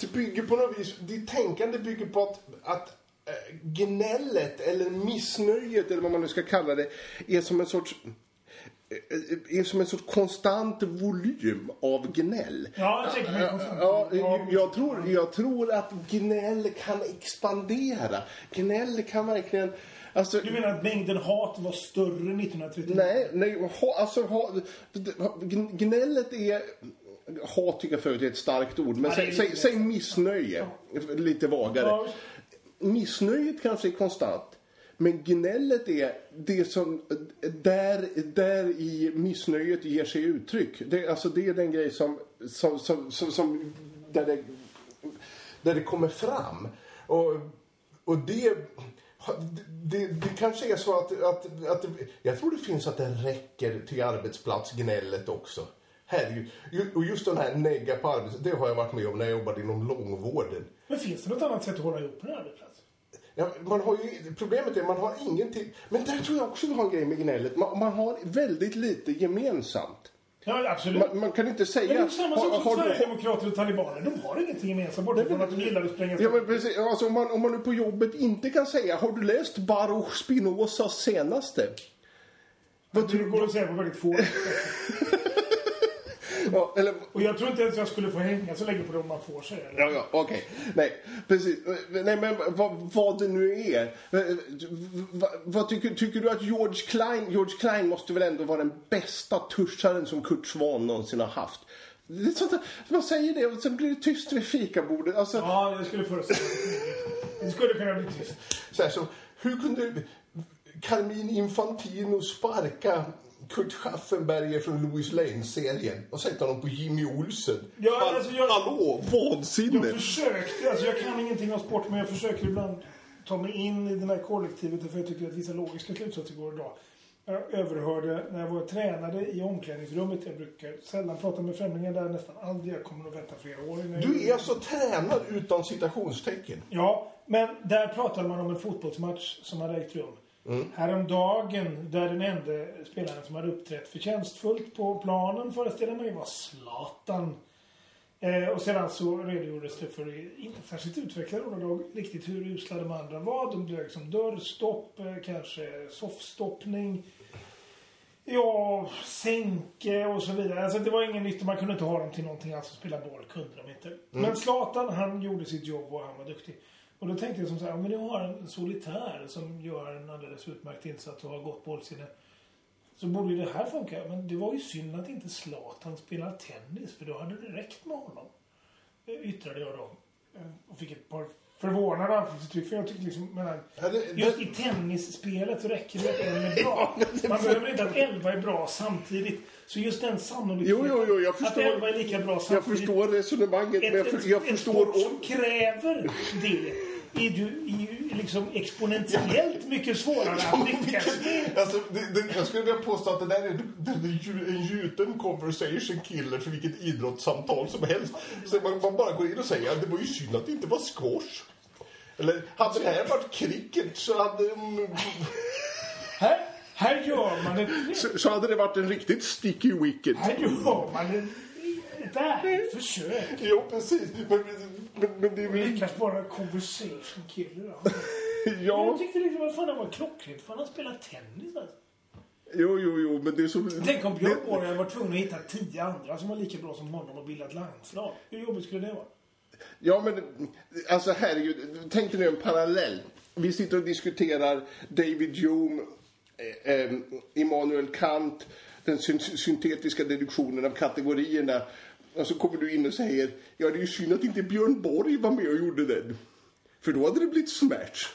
Speaker 1: det bygger på något vis, ditt tänkande bygger på att, att eh, gnället eller missnöjet eller vad man nu ska kalla det är som en sorts eh, är som en sorts konstant volym av gnäll.
Speaker 2: Ja,
Speaker 1: Ja. jag, tror, jag tror att gnäll kan expandera. Gnäll kan verkligen... Alltså,
Speaker 2: Du menar att mängden hat var större 1939?
Speaker 1: nej, nej alltså, ha, gn- gnället är... Hat tycker jag förut är ett starkt ord, men säg, säg, säg missnöje. Lite vagare. Missnöjet kanske är konstant. Men gnället är det som där, där i missnöjet ger sig uttryck. Det, alltså det är den grej som, som, som, som, som där, det, där det kommer fram. Och, och det, det, det kanske är så att, att, att jag tror det finns att det räcker till arbetsplatsgnället också. Herregud. Och just den här negga på arbetsplatsen, det har jag varit med om när jag jobbade inom långvården.
Speaker 2: Men finns det något annat sätt att hålla ihop en arbetsplats?
Speaker 1: Ja, man har ju, problemet är att man har ingenting. Men där tror jag också vi har en grej med gnället. Man, man har väldigt lite gemensamt.
Speaker 2: Ja, absolut.
Speaker 1: Man, man kan inte
Speaker 2: Men
Speaker 1: säga...
Speaker 2: det är samma sak som
Speaker 1: har du-
Speaker 2: Sverigedemokrater och talibaner. De har ingenting gemensamt bortsett från att de gillar att spränga
Speaker 1: Ja, men precis, alltså, om, man, om man nu på jobbet inte kan säga Har du läst Baruch Spinozas senaste? Vad tror
Speaker 2: går att säga på väldigt få.
Speaker 1: ja, eller,
Speaker 2: Och jag tror inte ens jag skulle få hänga så länge på det om man får säga det.
Speaker 1: Ja, ja, okej. Nej, precis. Nej, men vad, vad det nu är. Vad, vad tycker, tycker du att George Klein, George Klein måste väl ändå vara den bästa tuscharen som Kurt Swan någonsin har haft? Det är sånt där, man säger det och sen blir det tyst vid fikabordet. Alltså,
Speaker 2: Ja, jag skulle föreställa mig. Det skulle kunna bli tyst.
Speaker 1: så här, så, hur kunde Carmine Infantino sparka Kurt Schaffenberger från Louis Lane-serien och sätta honom på Jimmy Olsen?
Speaker 2: Ja,
Speaker 1: Hall-
Speaker 2: alltså, jag-
Speaker 1: Hallå, vansinne!
Speaker 2: Jag försökte, alltså jag kan ingenting om sport men jag försöker ibland ta mig in i det här kollektivet för jag tycker att vissa logiska slutsatser går att dra. Jag överhörde när jag var tränare i omklädningsrummet. Jag brukar sällan prata med främlingar där, nästan aldrig. Jag kommer nog vänta flera år innan
Speaker 1: Du är alltså tränad utan citationstecken?
Speaker 2: Ja, men där pratade man om en fotbollsmatch som hade ägt rum. Häromdagen, där den enda spelaren som hade uppträtt förtjänstfullt på planen föreställer mig var Zlatan. Eh, och sedan så redogjordes det för, inte särskilt utvecklade ordalag, riktigt hur usla de andra var. De dög som dörrstopp, eh, kanske soffstoppning. Ja, sänke och så vidare. Alltså det var ingen nytta. Man kunde inte ha dem till någonting. Alltså spela boll kunde de inte. Men Zlatan, han gjorde sitt jobb och han var duktig. Och då tänkte jag som så här, om vi nu har en solitär som gör en alldeles utmärkt insats och har gott bollsinne. Så borde ju det här funka. Men det var ju synd att inte Zlatan spelar tennis. För då hade det räckt med honom. Yttrade jag då. Och fick ett par förvånade ansiktsuttryck. För jag tyckte liksom, menar,
Speaker 1: Ja, det-
Speaker 2: just
Speaker 1: det-
Speaker 2: i tennisspelet så räcker det att en är bra. Man behöver inte att elva är bra samtidigt. Så just den sannolikheten
Speaker 1: Jo, jo, jo, jag
Speaker 2: att
Speaker 1: förstår.
Speaker 2: elva är lika bra
Speaker 1: Jag
Speaker 2: samtidigt.
Speaker 1: förstår resonemanget, men jag,
Speaker 2: ett,
Speaker 1: för, jag
Speaker 2: ett,
Speaker 1: förstår...
Speaker 2: sport som kräver det är ju liksom exponentiellt mycket svårare att lyckas med.
Speaker 1: Alltså, det, det, jag skulle vilja påstå att det där är, det är en gjuten conversation killer för vilket idrottssamtal som helst. Så man, man bara går in och säger att det var ju synd att det inte var squash. Eller hade det här varit cricket så hade...
Speaker 2: Här, här gör man ett,
Speaker 1: Så, så hade det varit en riktigt sticky wicket.
Speaker 2: här gör man ett, ärligt försök.
Speaker 1: Jo, precis. Men, men, men det är väl...
Speaker 2: kanske bara en conversation killer. då. Jag
Speaker 1: Ja,
Speaker 2: tyckte liksom att fan det var klockrent för han har spelat tennis alltså.
Speaker 1: jo, jo, jo, men det är så...
Speaker 2: Tänk om Björn Borg hade varit tvungen att hitta tio andra som var lika bra som honom och bildat landslag. Hur jobbigt skulle det vara?
Speaker 1: Ja, men alltså herregud. Tänk dig nu en parallell. Vi sitter och diskuterar David Hume, eh, eh, Immanuel Kant, den syn syntetiska deduktionen av kategorierna. Alltså kommer du in och säger, ja det är ju synd att inte Björn Borg var med och gjorde den. För då hade det blivit smärt.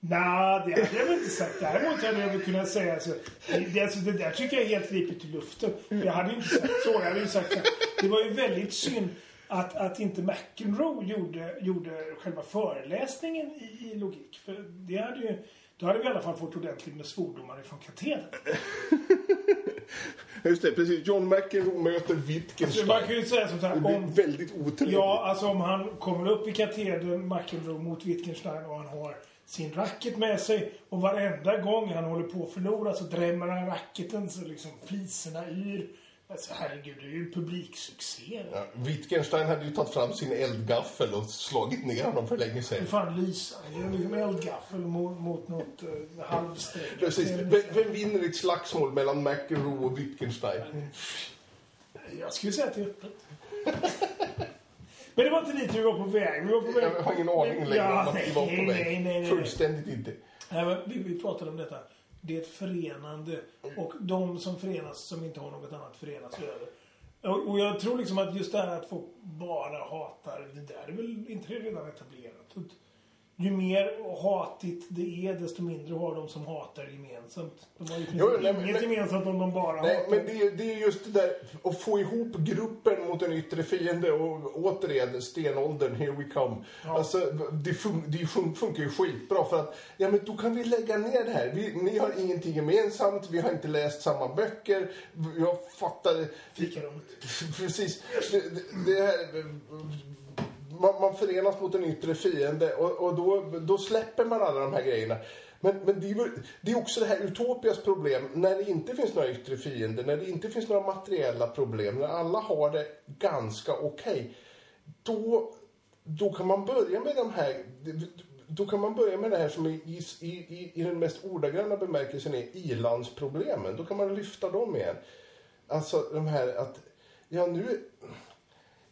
Speaker 2: Nej, det hade jag väl inte sagt. Däremot hade jag väl kunnat säga alltså, det, det, alltså, det där tycker jag är helt gripet i luften. Jag hade ju inte sagt så. Jag hade ju sagt att det var ju väldigt synd att, att inte McEnroe gjorde, gjorde själva föreläsningen i, i logik. För det hade ju, då hade vi i alla fall fått ordentligt med svordomar ifrån katedern.
Speaker 1: Just det, precis. John McEnroe möter Wittgenstein.
Speaker 2: man kan ju säga som så
Speaker 1: Det
Speaker 2: här,
Speaker 1: blir
Speaker 2: om,
Speaker 1: väldigt otrevligt.
Speaker 2: Ja, alltså om han kommer upp i katedern, McEnroe mot Wittgenstein och han har sin racket med sig och varenda gång han håller på att förlora så drämmer han racketen så liksom fliserna yr. Alltså herregud, det är ju publiksuccé.
Speaker 1: Ja, Wittgenstein hade ju tagit fram sin eldgaffel och slagit ner honom för länge sedan.
Speaker 2: fan lysande. Det är liksom eldgaffel mot, mot något uh, halvstängt.
Speaker 1: Precis. Vem, vem vinner ett slagsmål mellan McEnroe och Wittgenstein?
Speaker 2: Jag skulle säga att det är öppet. Men det var inte dit vi var på väg. Vi var på väg...
Speaker 1: Jag har ingen aning längre
Speaker 2: Ja,
Speaker 1: om att vi var på
Speaker 2: nej,
Speaker 1: väg.
Speaker 2: nej, nej, nej.
Speaker 1: Fullständigt inte.
Speaker 2: Nej, vi, vi pratade om detta. Det är ett förenande och de som förenas som inte har något annat förenas över. Och, jag tror liksom att just det här att folk bara hatar, det där är väl inte redan etablerat. Ju mer hatigt det är, desto mindre har de som hatar gemensamt. De har ju
Speaker 1: Jo, nej,
Speaker 2: inget
Speaker 1: men-
Speaker 2: gemensamt om de bara
Speaker 1: Nej,
Speaker 2: hatar.
Speaker 1: men det är, det är just det där att få ihop gruppen mot en yttre fiende och återigen stenåldern, here we come.
Speaker 2: Ja.
Speaker 1: Alltså, det, fun, det fun, funkar ju skitbra för att, ja men då kan vi lägga ner det här. Vi, ni har ingenting gemensamt, vi har inte läst samma böcker, jag fattar...
Speaker 2: Fikarummet.
Speaker 1: Precis. Det, det här, man, man förenas mot en yttre fiende och, och då, då släpper man alla de här grejerna. Men, men det, är, det är också det här utopias problem när det inte finns några yttre fiender, när det inte finns några materiella problem, när alla har det ganska okej. Då, då kan man börja med de här då kan man börja med det här som i, i, i, i den mest ordagranna bemärkelsen är ilandsproblemen. Då kan man lyfta dem igen. Alltså de här att, ja nu,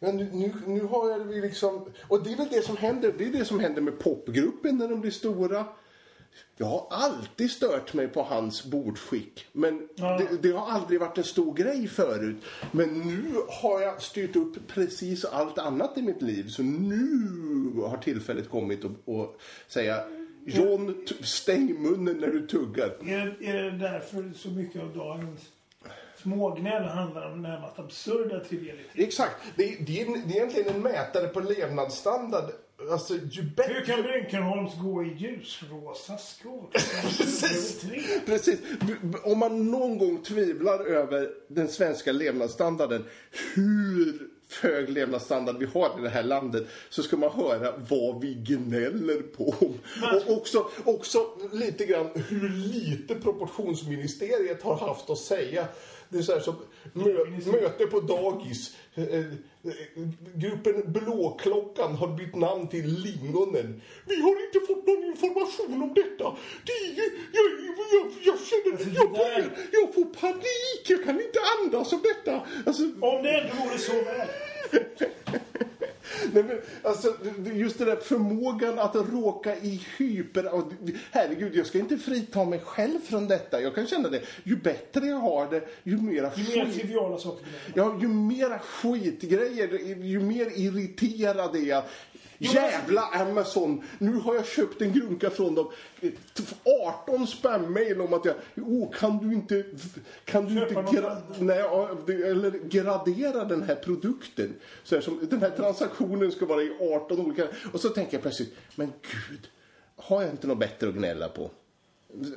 Speaker 1: ja, nu, nu, nu har jag vi liksom, och det är väl det som händer, det är det som händer med popgruppen när de blir stora. Jag har alltid stört mig på hans bordskick. Men
Speaker 2: Ja.
Speaker 1: det, det har aldrig varit en stor grej förut. Men nu har jag styrt upp precis allt annat i mitt liv. Så nu har tillfället kommit att säga John, stäng munnen när du tuggar.
Speaker 2: Är, är det därför så mycket av dagens smågnäll handlar om närmast absurda trivialiteter?
Speaker 1: Exakt. Det är, det, är, det är egentligen en mätare på levnadsstandard. Alltså, ju
Speaker 2: Hur
Speaker 1: bättre...
Speaker 2: kan Brynkenholms gå i ljusrosa skor?
Speaker 1: Precis. Precis. Om man någon gång tvivlar över den svenska levnadsstandarden, hur hög levnadsstandard vi har i det här landet, så ska man höra vad vi gnäller på. Och också, också lite grann hur lite proportionsministeriet har haft att säga. Det är så här som mö, möte på dagis. Eh, eh, Gruppen Blåklockan har bytt namn till Lingonen. Vi har inte fått någon information om detta. Det är ju, jag, jag, jag känner,
Speaker 2: Alltså,
Speaker 1: jag, börjar, jag får panik. Jag kan inte andas om detta. Alltså,
Speaker 2: Om det ändå vore så väl.
Speaker 1: Nej, men, alltså, just det där förmågan att råka i hyper... Herregud, jag ska inte frita mig själv från detta. Jag kan känna det. Ju bättre jag har det, ju mera
Speaker 2: Ju mer triviala saker.
Speaker 1: Ja, ju mera skitgrejer, ju mer irriterad är jag. Jävla Amazon! Nu har jag köpt en grunka från dem. 18 spam-mail om att jag... Oh, kan du inte... Kan du
Speaker 2: Köpa
Speaker 1: inte gra, nej, eller gradera den här produkten? Så här, som, den här transaktionen ska vara i 18 olika... Och så tänker jag plötsligt, men gud, har jag inte något bättre att gnälla på?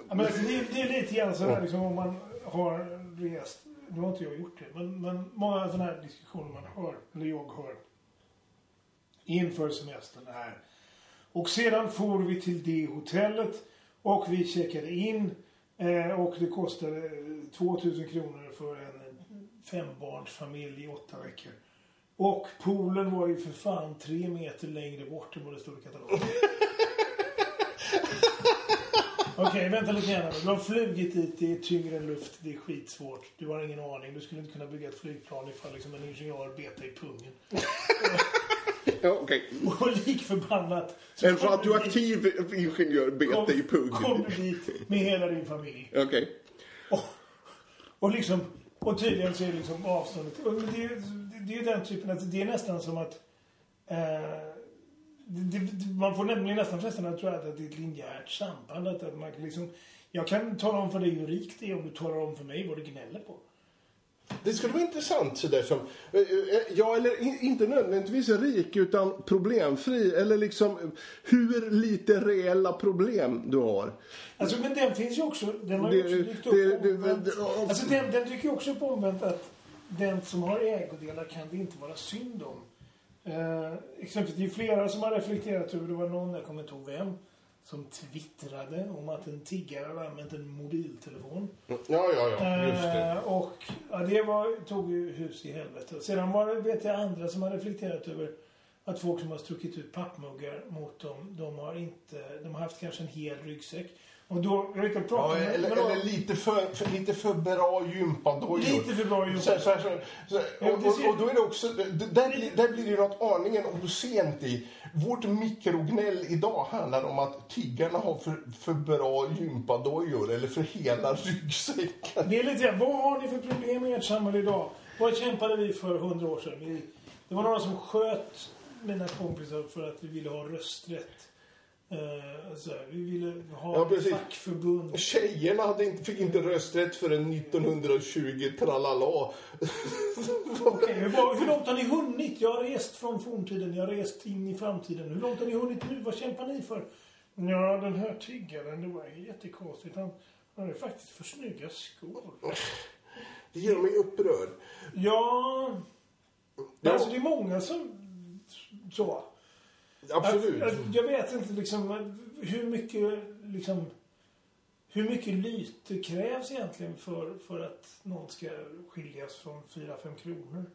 Speaker 2: Ja, men alltså, det, är- det är lite grann sådär liksom om man har rest. Nu har inte jag gjort det. Men, men många sådana här diskussioner man hör, eller jag hör. Inför semestern är. Och sedan for vi till det hotellet och vi checkade in eh, och det kostade eh, 2000 kronor för en fembarnsfamilj i åtta veckor. Och poolen var ju för fan tre meter längre bort än vad det stod i katalogen. Okej, vänta lite grann. Du har flugit dit, det är tyngre än luft, det är skitsvårt. Du har ingen aning. Du skulle inte kunna bygga ett flygplan ifall liksom en ingenjör betar i pungen.
Speaker 1: Ja, okej.
Speaker 2: Och lik förbannat så
Speaker 1: En
Speaker 2: du dit-
Speaker 1: radioaktiv ingenjör bet dig i
Speaker 2: kom, kom
Speaker 1: pungen.
Speaker 2: du dit med hela din familj.
Speaker 1: Okej.
Speaker 2: Och, och liksom, och tydligen så är liksom avståndet, och det, är- det är ju den typen att det är nästan som att eh, det, det, man får nämligen nästan frestan att tro att det är ett linjärt samband. Att, att man liksom, jag kan tala om för dig hur rikt det är om du talar om för mig vad du gnäller på.
Speaker 1: Det skulle vara intressant sådär som, eh, eh, ja eller inte nödvändigtvis rik utan problemfri eller liksom hur lite reella problem du har.
Speaker 2: Alltså men den finns ju också, den har ju också dykt upp
Speaker 1: det- det- det-.
Speaker 2: Alltså den, den tycker ju också upp omvänt att den som har ägodelar kan det inte vara synd om. Eh, exempelvis, det är flera som har reflekterat över, det var någon, jag kommer inte ihåg vem, som twittrade om att en tiggare hade använt en mobiltelefon.
Speaker 1: Ja, ja, ja, just det.
Speaker 2: Eh, och ja, det var, tog ju hus i helvete. Sedan var det, vet jag, andra som har reflekterat över att folk som har stuckit ut pappmuggar mot dem, de har inte, de har haft kanske en hel ryggsäck. Och då, jag inte,
Speaker 1: Ja, eller,
Speaker 2: någon-
Speaker 1: eller lite, för, för, lite för bra gympadojor.
Speaker 2: Lite för bra gympadojor.
Speaker 1: och, och, och då är det också, där, blir- där blir det ju något aningen obscent i. Vårt mikrognäll idag handlar om att tiggarna har för, för bra gympadojor eller för hela ryggsäckar.
Speaker 2: Det är lite grann, vad har ni för problem i ert samhälle idag? Vad kämpade vi för hundra år sedan? Vi, det var några som sköt mina kompisar för att vi ville ha rösträtt. Eh, så här, vi ville ha
Speaker 1: Ja, precis.
Speaker 2: fackförbund.
Speaker 1: Tjejerna hade inte, fick inte rösträtt förrän 1920, tralala.
Speaker 2: Okej, hur, var- hur långt har ni hunnit? Jag har rest från forntiden, jag har rest in i framtiden. Hur långt har ni hunnit nu? Vad kämpar ni för? Ja, den här tiggaren, det var jättekonstigt. Han han hade faktiskt för snygga skor.
Speaker 1: Det gör mig upprörd.
Speaker 2: Ja,
Speaker 1: Ja.
Speaker 2: alltså det är många som... Så.
Speaker 1: Absolut.
Speaker 2: Att, att, jag vet inte liksom hur mycket liksom hur mycket lyte krävs egentligen för, för att någon ska skiljas från 4-5 kronor?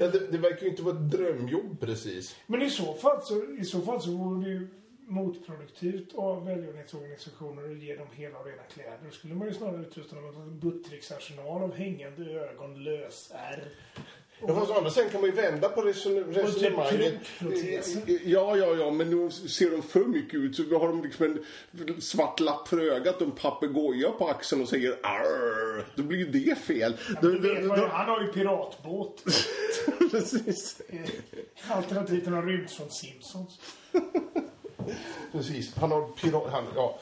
Speaker 1: Ja, det, det verkar ju inte vara ett drömjobb precis.
Speaker 2: Men i så fall så, i så, fall så vore det ju motproduktivt av välgörenhetsorganisationer att ge dem hela och rena kläder. Då skulle man ju snarare utrusta dem med en Buttricks-arsenal av hängande ögon, lösärr.
Speaker 1: Ja, fast andra sidan kan man ju vända på reson- resonemanget. Ja, ja, ja, men nu ser de för mycket ut så har de liksom en svart lapp för ögat och en papegoja på axeln och säger arr. Då blir ju det fel. Då-
Speaker 2: Du vad,
Speaker 1: då-
Speaker 2: han har ju piratbåt.
Speaker 1: Precis.
Speaker 2: Alternativt han har rymt från Simpsons.
Speaker 1: Precis. Han har pirat... Han, ja.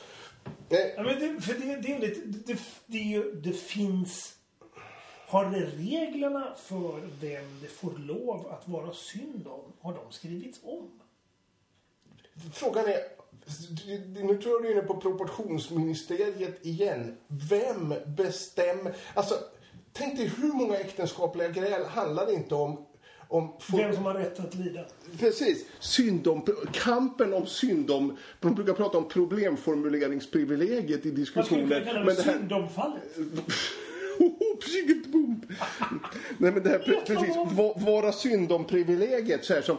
Speaker 1: Eh,
Speaker 2: Ja, men det, för det, det är lite... Det, det, det finns... Har det reglerna för vem det får lov att vara synd om, har de skrivits om?
Speaker 1: Frågan är... Nu tror jag du är inne på proportionsministeriet igen. Vem bestämmer... Alltså, tänk dig hur många äktenskapliga gräl handlar det inte om... om
Speaker 2: Vem som har rätt att lida?
Speaker 1: Precis. Syndom, kampen om syndom. Man brukar prata om problemformuleringsprivilegiet i
Speaker 2: Man skulle kunna
Speaker 1: diskussioner.
Speaker 2: kalla det
Speaker 1: det här...
Speaker 2: syndomfallet.
Speaker 1: Nej men det här, pre- precis, va- vara syndomprivilegiet så här som,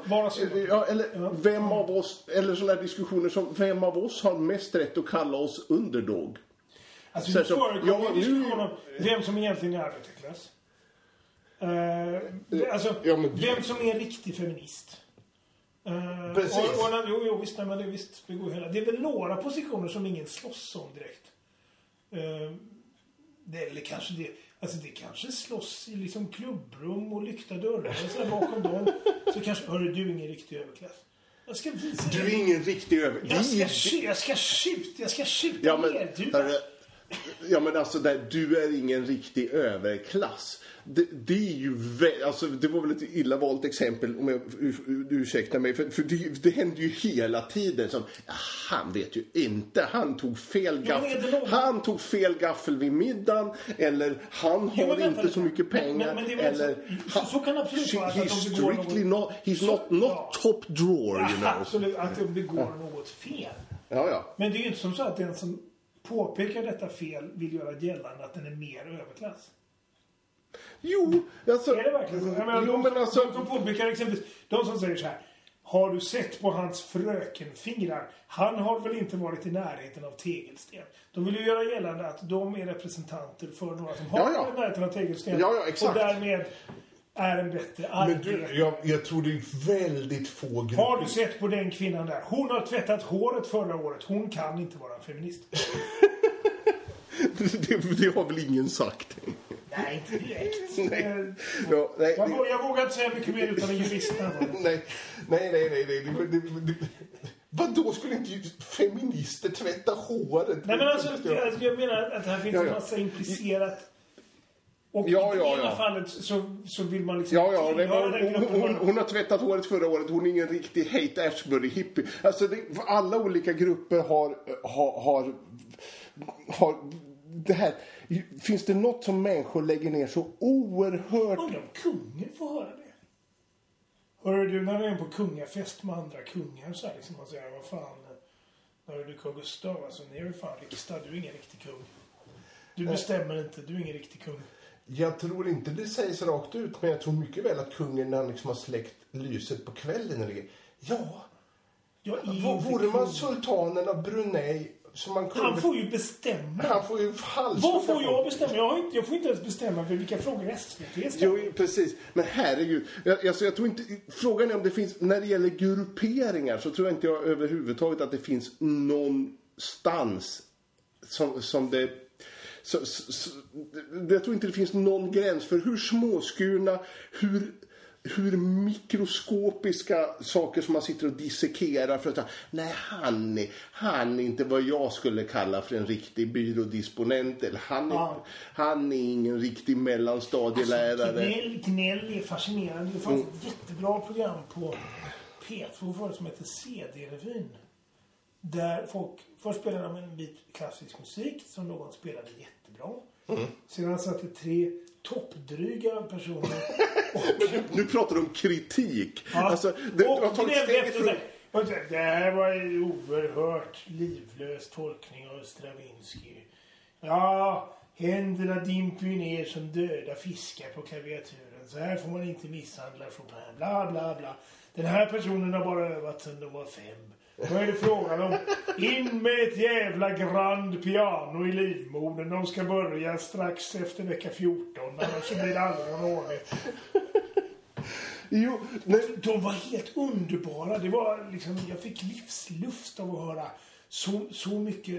Speaker 1: ja, eller vem av oss, eller sådana diskussioner som, vem av oss har mest rätt att kalla oss underdog?
Speaker 2: Alltså
Speaker 1: Så som-
Speaker 2: förekommer
Speaker 1: ja,
Speaker 2: ju
Speaker 1: nu-
Speaker 2: diskussion om vem som egentligen är arbetarklass. Uh, alltså,
Speaker 1: Ja, men-
Speaker 2: vem som är riktig feminist. Eh,
Speaker 1: Precis.
Speaker 2: Och, och, jo, jo, visst, nej, men det, visst, det går hela. Det är väl några positioner som ingen slåss om direkt. Eh, det, eller kanske det, alltså det kanske slåss i liksom klubbrum och lyckta dörrar och så där bakom dem. Så kanske, hörru du är ingen riktig överklass. Jag ska visa
Speaker 1: Du
Speaker 2: dig.
Speaker 1: är ingen riktig över...
Speaker 2: Jag ska, skjuta, jag ska skjuta, jag ska skjuta
Speaker 1: Ja men,
Speaker 2: ner. Du,
Speaker 1: hörru, Ja men alltså där, du är ingen riktig överklass. Det, det är ju alltså det var väl ett illa valt exempel om jag ur- ursäktar mig. För, för det, det händer ju hela tiden som, ja, han vet ju inte, han tog fel
Speaker 2: det
Speaker 1: gaffel. Han tog fel gaffel vid middagen. Eller han har
Speaker 2: vänta
Speaker 1: inte så mycket pengar.
Speaker 2: men- men det
Speaker 1: eller,
Speaker 2: så- så kan absolut vara
Speaker 1: He's
Speaker 2: det
Speaker 1: strictly
Speaker 2: något-
Speaker 1: not, he's
Speaker 2: så-
Speaker 1: not, not
Speaker 2: ja.
Speaker 1: top drawer you know.
Speaker 2: Absolut, att om det går något fel.
Speaker 1: Ja, ja.
Speaker 2: Men det är ju inte som så att den som påpekar detta fel vill göra gällande att den är mer överklass.
Speaker 1: Jo, alltså.
Speaker 2: Är det verkligen så? Jag menar,
Speaker 1: jo, men alltså.
Speaker 2: de som påpekar exempelvis, de som säger så här. Har du sett på hans frökenfingrar? Han har väl inte varit i närheten av tegelsten? De vill ju göra gällande att de är representanter för några som har
Speaker 1: Ja, ja.
Speaker 2: varit i närheten av tegelsten.
Speaker 1: Ja, ja, exakt.
Speaker 2: Och därmed är en bättre
Speaker 1: Men
Speaker 2: arbetare.
Speaker 1: du, jag, jag tror det är väldigt få grupper.
Speaker 2: Har du sett på den kvinnan där? Hon har tvättat håret förra året. Hon kan inte vara en feminist.
Speaker 1: det, det har väl ingen sagt?
Speaker 2: Nej, inte direkt.
Speaker 1: Nej.
Speaker 2: Eh,
Speaker 1: Ja, nej,
Speaker 2: Jag,
Speaker 1: det-
Speaker 2: jag vågar inte säga mycket mer utan en jurist
Speaker 1: nej, nej, nej, nej, nej. Det, det, det, det, vadå, skulle inte feminister tvätta håret?
Speaker 2: Nej men alltså, jag, jag menar att här finns
Speaker 1: Ja,
Speaker 2: en
Speaker 1: ja.
Speaker 2: massa implicerat. Och
Speaker 1: Ja,
Speaker 2: i det
Speaker 1: ja,
Speaker 2: ena
Speaker 1: ja.
Speaker 2: fallet så, så vill man liksom
Speaker 1: Ja, ja, det var, hon, hon, hon har tvättat håret förra året. Hon är ingen riktig Hate Ashbury-hippie. Alltså, det, alla olika grupper har, har, har, har det här. Finns det något som människor lägger ner så oerhört...
Speaker 2: Undrar om kungen får höra det. Hörru du, när du är på kungafest med andra kungar så här liksom. Man säger, vad fan. Hörru du Carl Gustaf, alltså ni är ju fan riksdag. Du är ingen riktig kung. Du bestämmer inte, du är ingen riktig kung.
Speaker 1: Jag tror inte det sägs rakt ut, men jag tror mycket väl att kungen när han liksom har släckt lyset på kvällen eller Ja,
Speaker 2: Jag är
Speaker 1: vore man sultanen av Brunei.
Speaker 2: Han får ju bestämma.
Speaker 1: han får ju halshugga
Speaker 2: Vad får jag bestämma? Jag, inte, jag får inte ens bestämma för vilka frågor SVT ställer.
Speaker 1: Jo, precis. Men herregud. Jag, alltså, jag tror inte, frågan är om det finns, när det gäller grupperingar så tror jag inte jag överhuvudtaget att det finns någonstans som, som det så, så, så, jag tror inte det finns någon gräns för hur småskurna, hur, hur mikroskopiska saker som man sitter och dissekerar för att säga, nej han är, han är inte vad jag skulle kalla för en riktig byrådisponent eller han är,
Speaker 2: Ja.
Speaker 1: han är ingen riktig mellanstadielärare.
Speaker 2: Gnäll, gnäll är fascinerande. Det fanns ett jättebra program på P2 förut som heter CD-revyn. Där folk, först spelade de en bit klassisk musik som någon spelade jättebra. Sedan satt det tre toppdryga personer
Speaker 1: Nu pratar du om kritik.
Speaker 2: Ja.
Speaker 1: Alltså, det, du har
Speaker 2: och
Speaker 1: tagit steget från...
Speaker 2: Och Det här var en oerhört livlös tolkning av Stravinsky. Ja, händerna dimper ju ner som döda fiskar på klaviaturen. Så här får man inte misshandla Chopin. Bla, bla, bla. Den här personen har bara övat sedan de var fem. Vad är det frågan om? In med ett jävla grand piano i livmodern. De ska börja strax efter vecka 14. Annars blir det aldrig någon ordning.
Speaker 1: Jo, nej,
Speaker 2: De var helt underbara. Det var liksom, jag fick livsluft av att höra så, så mycket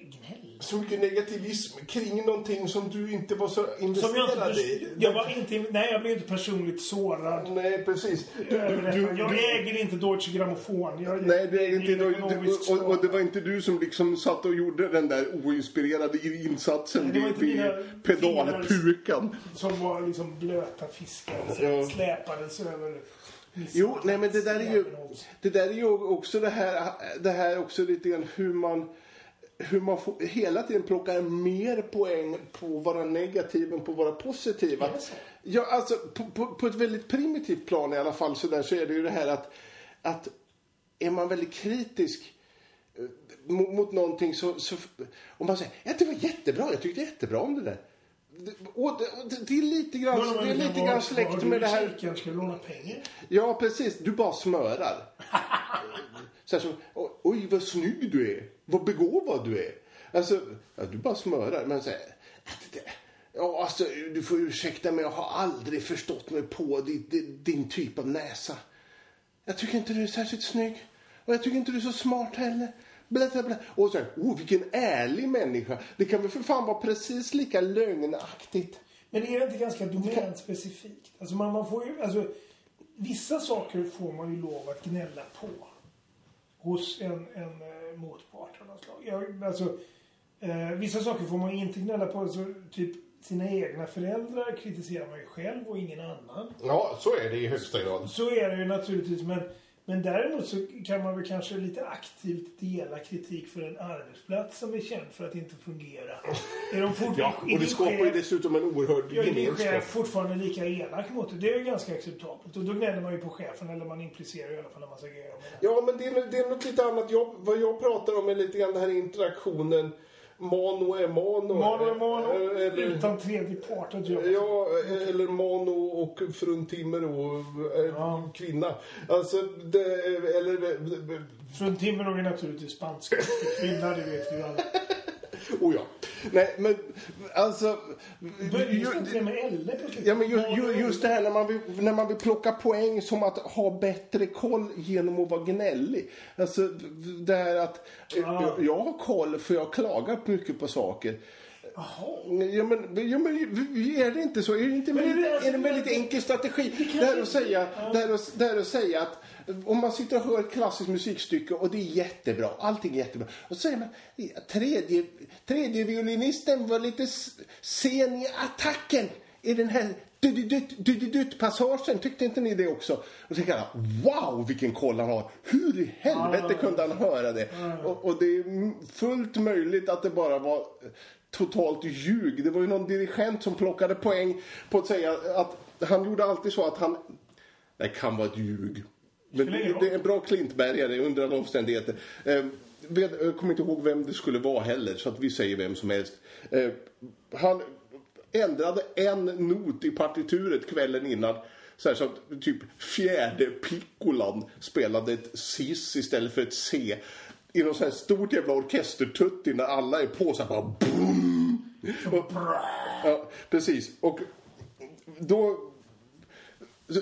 Speaker 2: gnäll.
Speaker 1: så mycket negativism kring någonting som du inte var så investerad i.
Speaker 2: jag var inte, nej, jag blev inte personligt sårad.
Speaker 1: Nej, precis. Du, du, du,
Speaker 2: jag äger inte Deutsche Grammophon. Jag,
Speaker 1: nej, det är inte, du, och, och det var inte du som liksom satt och gjorde den där oinspirerade insatsen
Speaker 2: Nej, det
Speaker 1: vid, pedalpukan.
Speaker 2: Som var liksom blöta fiskar.
Speaker 1: Ja.
Speaker 2: Som släpades över
Speaker 1: Jo, nej men det där är ju, det där är ju också det här, det här också lite grann hur man hur man får, hela tiden plockar mer poäng på att vara negativ än på att vara positiv. Ja, alltså på, på, på ett väldigt primitivt plan i alla fall så, där, så är det ju det här att, att är man väldigt kritisk eh, mot, mot någonting så, så om man säger att det var jättebra, jag tyckte jättebra om det där. Det, och det, det, är lite grann,
Speaker 2: Men, men,
Speaker 1: det är lite grann släkt med det här.
Speaker 2: musiken? Ska du låna pengar?
Speaker 1: Ja, precis. Du bara smörar. Så här som, "O- oj vad snygg du är. Vad begåvad du är. Alltså, ja, du bara smörar. Men så här, ja, alltså, du får ursäkta mig, jag har aldrig förstått mig på din, din, din typ av näsa. Jag tycker inte du är särskilt snygg. Och jag tycker inte du är så smart heller. Bla, bla, bla. Och så här, oh vilken ärlig människa. Det kan väl för fan vara precis lika lögnaktigt.
Speaker 2: Men är det inte ganska domänspecifikt? Alltså man, man får ju, alltså, vissa saker får man ju lov att gnälla på. Hos en, en eh, motpart av något slag. Jag, alltså, Eh, vissa saker får man inte gnälla på. Så typ sina egna föräldrar kritiserar man ju själv och ingen annan.
Speaker 1: Ja, så är det i högsta grad.
Speaker 2: Så är det ju naturligtvis. Men, men däremot så kan man väl kanske lite aktivt dela kritik för en arbetsplats som är känd för att inte fungera. Är de
Speaker 1: Ja,
Speaker 2: är
Speaker 1: och det skapar ju dessutom en oerhörd
Speaker 2: är
Speaker 1: gemenskap.
Speaker 2: chef fortfarande lika elak mot dig? Det är ju ganska acceptabelt. Och då gnäller man ju på chefen, eller man implicerar i alla fall en massa grejer om det.
Speaker 1: Ja, men det är, det är något lite annat. Jag, vad jag pratar om är lite grann den här interaktionen mano är mano.
Speaker 2: Mano är mano,
Speaker 1: Eh, Eller,
Speaker 2: utan tredje part.
Speaker 1: Ja, eller mano och fruntimero, eh,
Speaker 2: Ja.
Speaker 1: kvinna. Alltså, det, eller...
Speaker 2: Från Timrå är naturligtvis spanska. Kvinna, det vet vi ju alla.
Speaker 1: Oh ja. Nej, men alltså...
Speaker 2: Inte det?
Speaker 1: Ja, men ju, ju, just det här när man, vill, när man vill plocka poäng som att ha bättre koll genom att vara gnällig. Alltså det här att
Speaker 2: Ah.
Speaker 1: jag har koll för jag har klagat mycket på saker.
Speaker 2: Jaha.
Speaker 1: Ja men, ja, men är det inte så? Är det inte en
Speaker 2: Men det är
Speaker 1: det en väldigt enkel strategi? Det här att säga, det här att, det här att säga att om man sitter och hör ett klassiskt musikstycke och det är jättebra, allting är jättebra. Och så säger man, tredje, tredje violinisten var lite sen i attacken i den här dutt-dutt-passagen. Tyckte inte ni det också? Och så tänker jag, wow vilken koll han har. Hur i helvete kunde han höra det? Och, och det är fullt möjligt att det bara var totalt ljug. Det var ju någon dirigent som plockade poäng på att säga att han gjorde alltid så att han... Det kan vara ett ljug. Men
Speaker 2: roll.
Speaker 1: det är en bra klintbergare under alla omständigheter. Eh, jag kommer inte ihåg vem det skulle vara heller, så att vi säger vem som helst. Eh, han ändrade en not i partituret kvällen innan. Så, här, så att typ fjärde piccolan spelade ett cis istället för ett C. I någon sån här stort jävla orkestertutti när alla är på så här bara boom. Och, ja, precis. Och då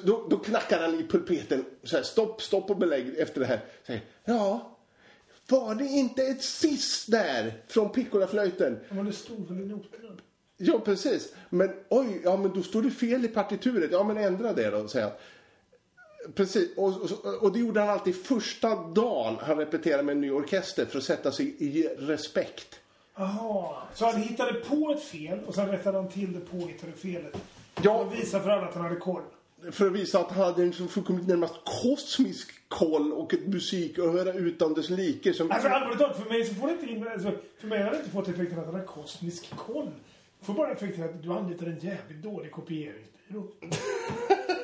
Speaker 1: då, då knackar han i pulpeten så här, stopp, stopp och belägg efter det här. Säger, ja, var det inte ett sis där från piccolaflöjten?
Speaker 2: Men det stod väl i noterna?
Speaker 1: Ja, precis. Men oj, ja men då står det fel i partituret. Ja, men ändra det då, säger han. Precis, och, och, och det gjorde han alltid första dagen han repeterade med en ny orkester för att sätta sig i respekt.
Speaker 2: Jaha. Så han hittade på ett fel och sen rättade han till det påhittade felet.
Speaker 1: Ja.
Speaker 2: Och visade för alla att han hade koll.
Speaker 1: För att visa att han hade en fullkomligt närmast kosmisk koll och ett musiköra utan dess like. Som...
Speaker 2: Alltså allvarligt talat, för mig så får det inte in... Alltså, för mig har det inte fått effekten att han har kosmisk koll. Får bara effekten att du anlitar en jävligt dålig kopieringsbyrå.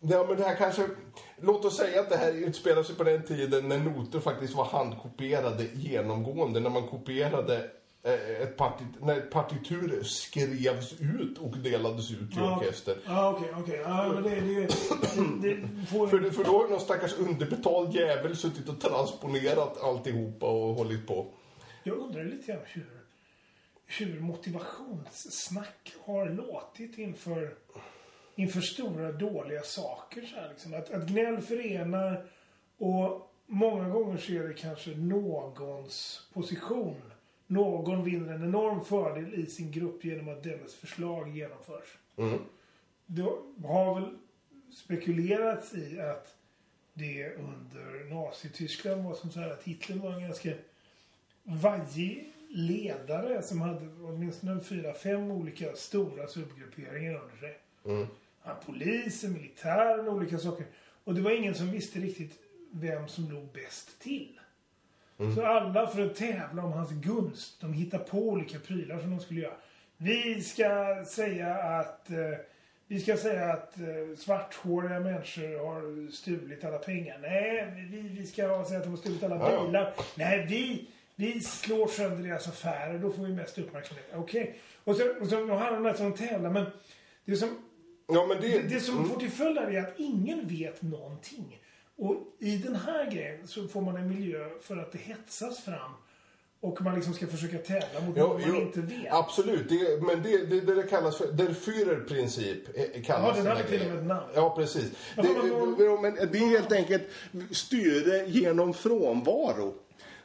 Speaker 1: Ja, men det här kanske... Låt oss säga att det här utspelar sig på den tiden när noter faktiskt var handkopierade genomgående. När man kopierade eh, ett parti, när ett partitur skrevs ut och delades ut i
Speaker 2: Ja,
Speaker 1: orkester.
Speaker 2: Ja, okej, okej. Det får...
Speaker 1: För, för då har någon stackars underbetald jävel suttit och transponerat alltihopa och hållit på.
Speaker 2: Jag undrar lite grann hur, hur motivationssnack har låtit inför, inför stora dåliga saker. Så här, liksom. att, att gnäll förenar och många gånger så är det kanske någons position. Någon vinner en enorm fördel i sin grupp genom att dennes förslag genomförs. Det har väl spekulerats i att det under Nazityskland var som så här att Hitler var en ganska vajig ledare som hade åtminstone fyra, fem olika stora subgrupperingar under sig. Han polisen, militären och olika saker. Och det var ingen som visste riktigt vem som låg bäst till. Så alla för att tävla om hans gunst, de hittar på olika prylar som de skulle göra. Vi ska säga att eh, vi ska säga att eh, svarthåriga människor har stulit alla pengar. Nej, vi, vi ska säga att de har stulit alla
Speaker 1: Ja,
Speaker 2: bilar. Nej, vi, vi slår sönder deras affärer. Då får vi mest uppmärksamhet. Okej. Och så, och så har de som tävlar. Men det som,
Speaker 1: Ja, men det...
Speaker 2: det, det som får till följd är att ingen vet någonting. Och i den här grejen så får man en miljö för att det hetsas fram. Och man liksom ska försöka tävla mot
Speaker 1: Jo,
Speaker 2: någon man
Speaker 1: jo,
Speaker 2: inte vet.
Speaker 1: Absolut, det, men det, det, det, det kallas för der Führerprincip. eh, kallas
Speaker 2: Ja, den hade till och med ett namn.
Speaker 1: Ja, precis.
Speaker 2: Ja,
Speaker 1: Det, jo, men det är helt enkelt styre genom frånvaro.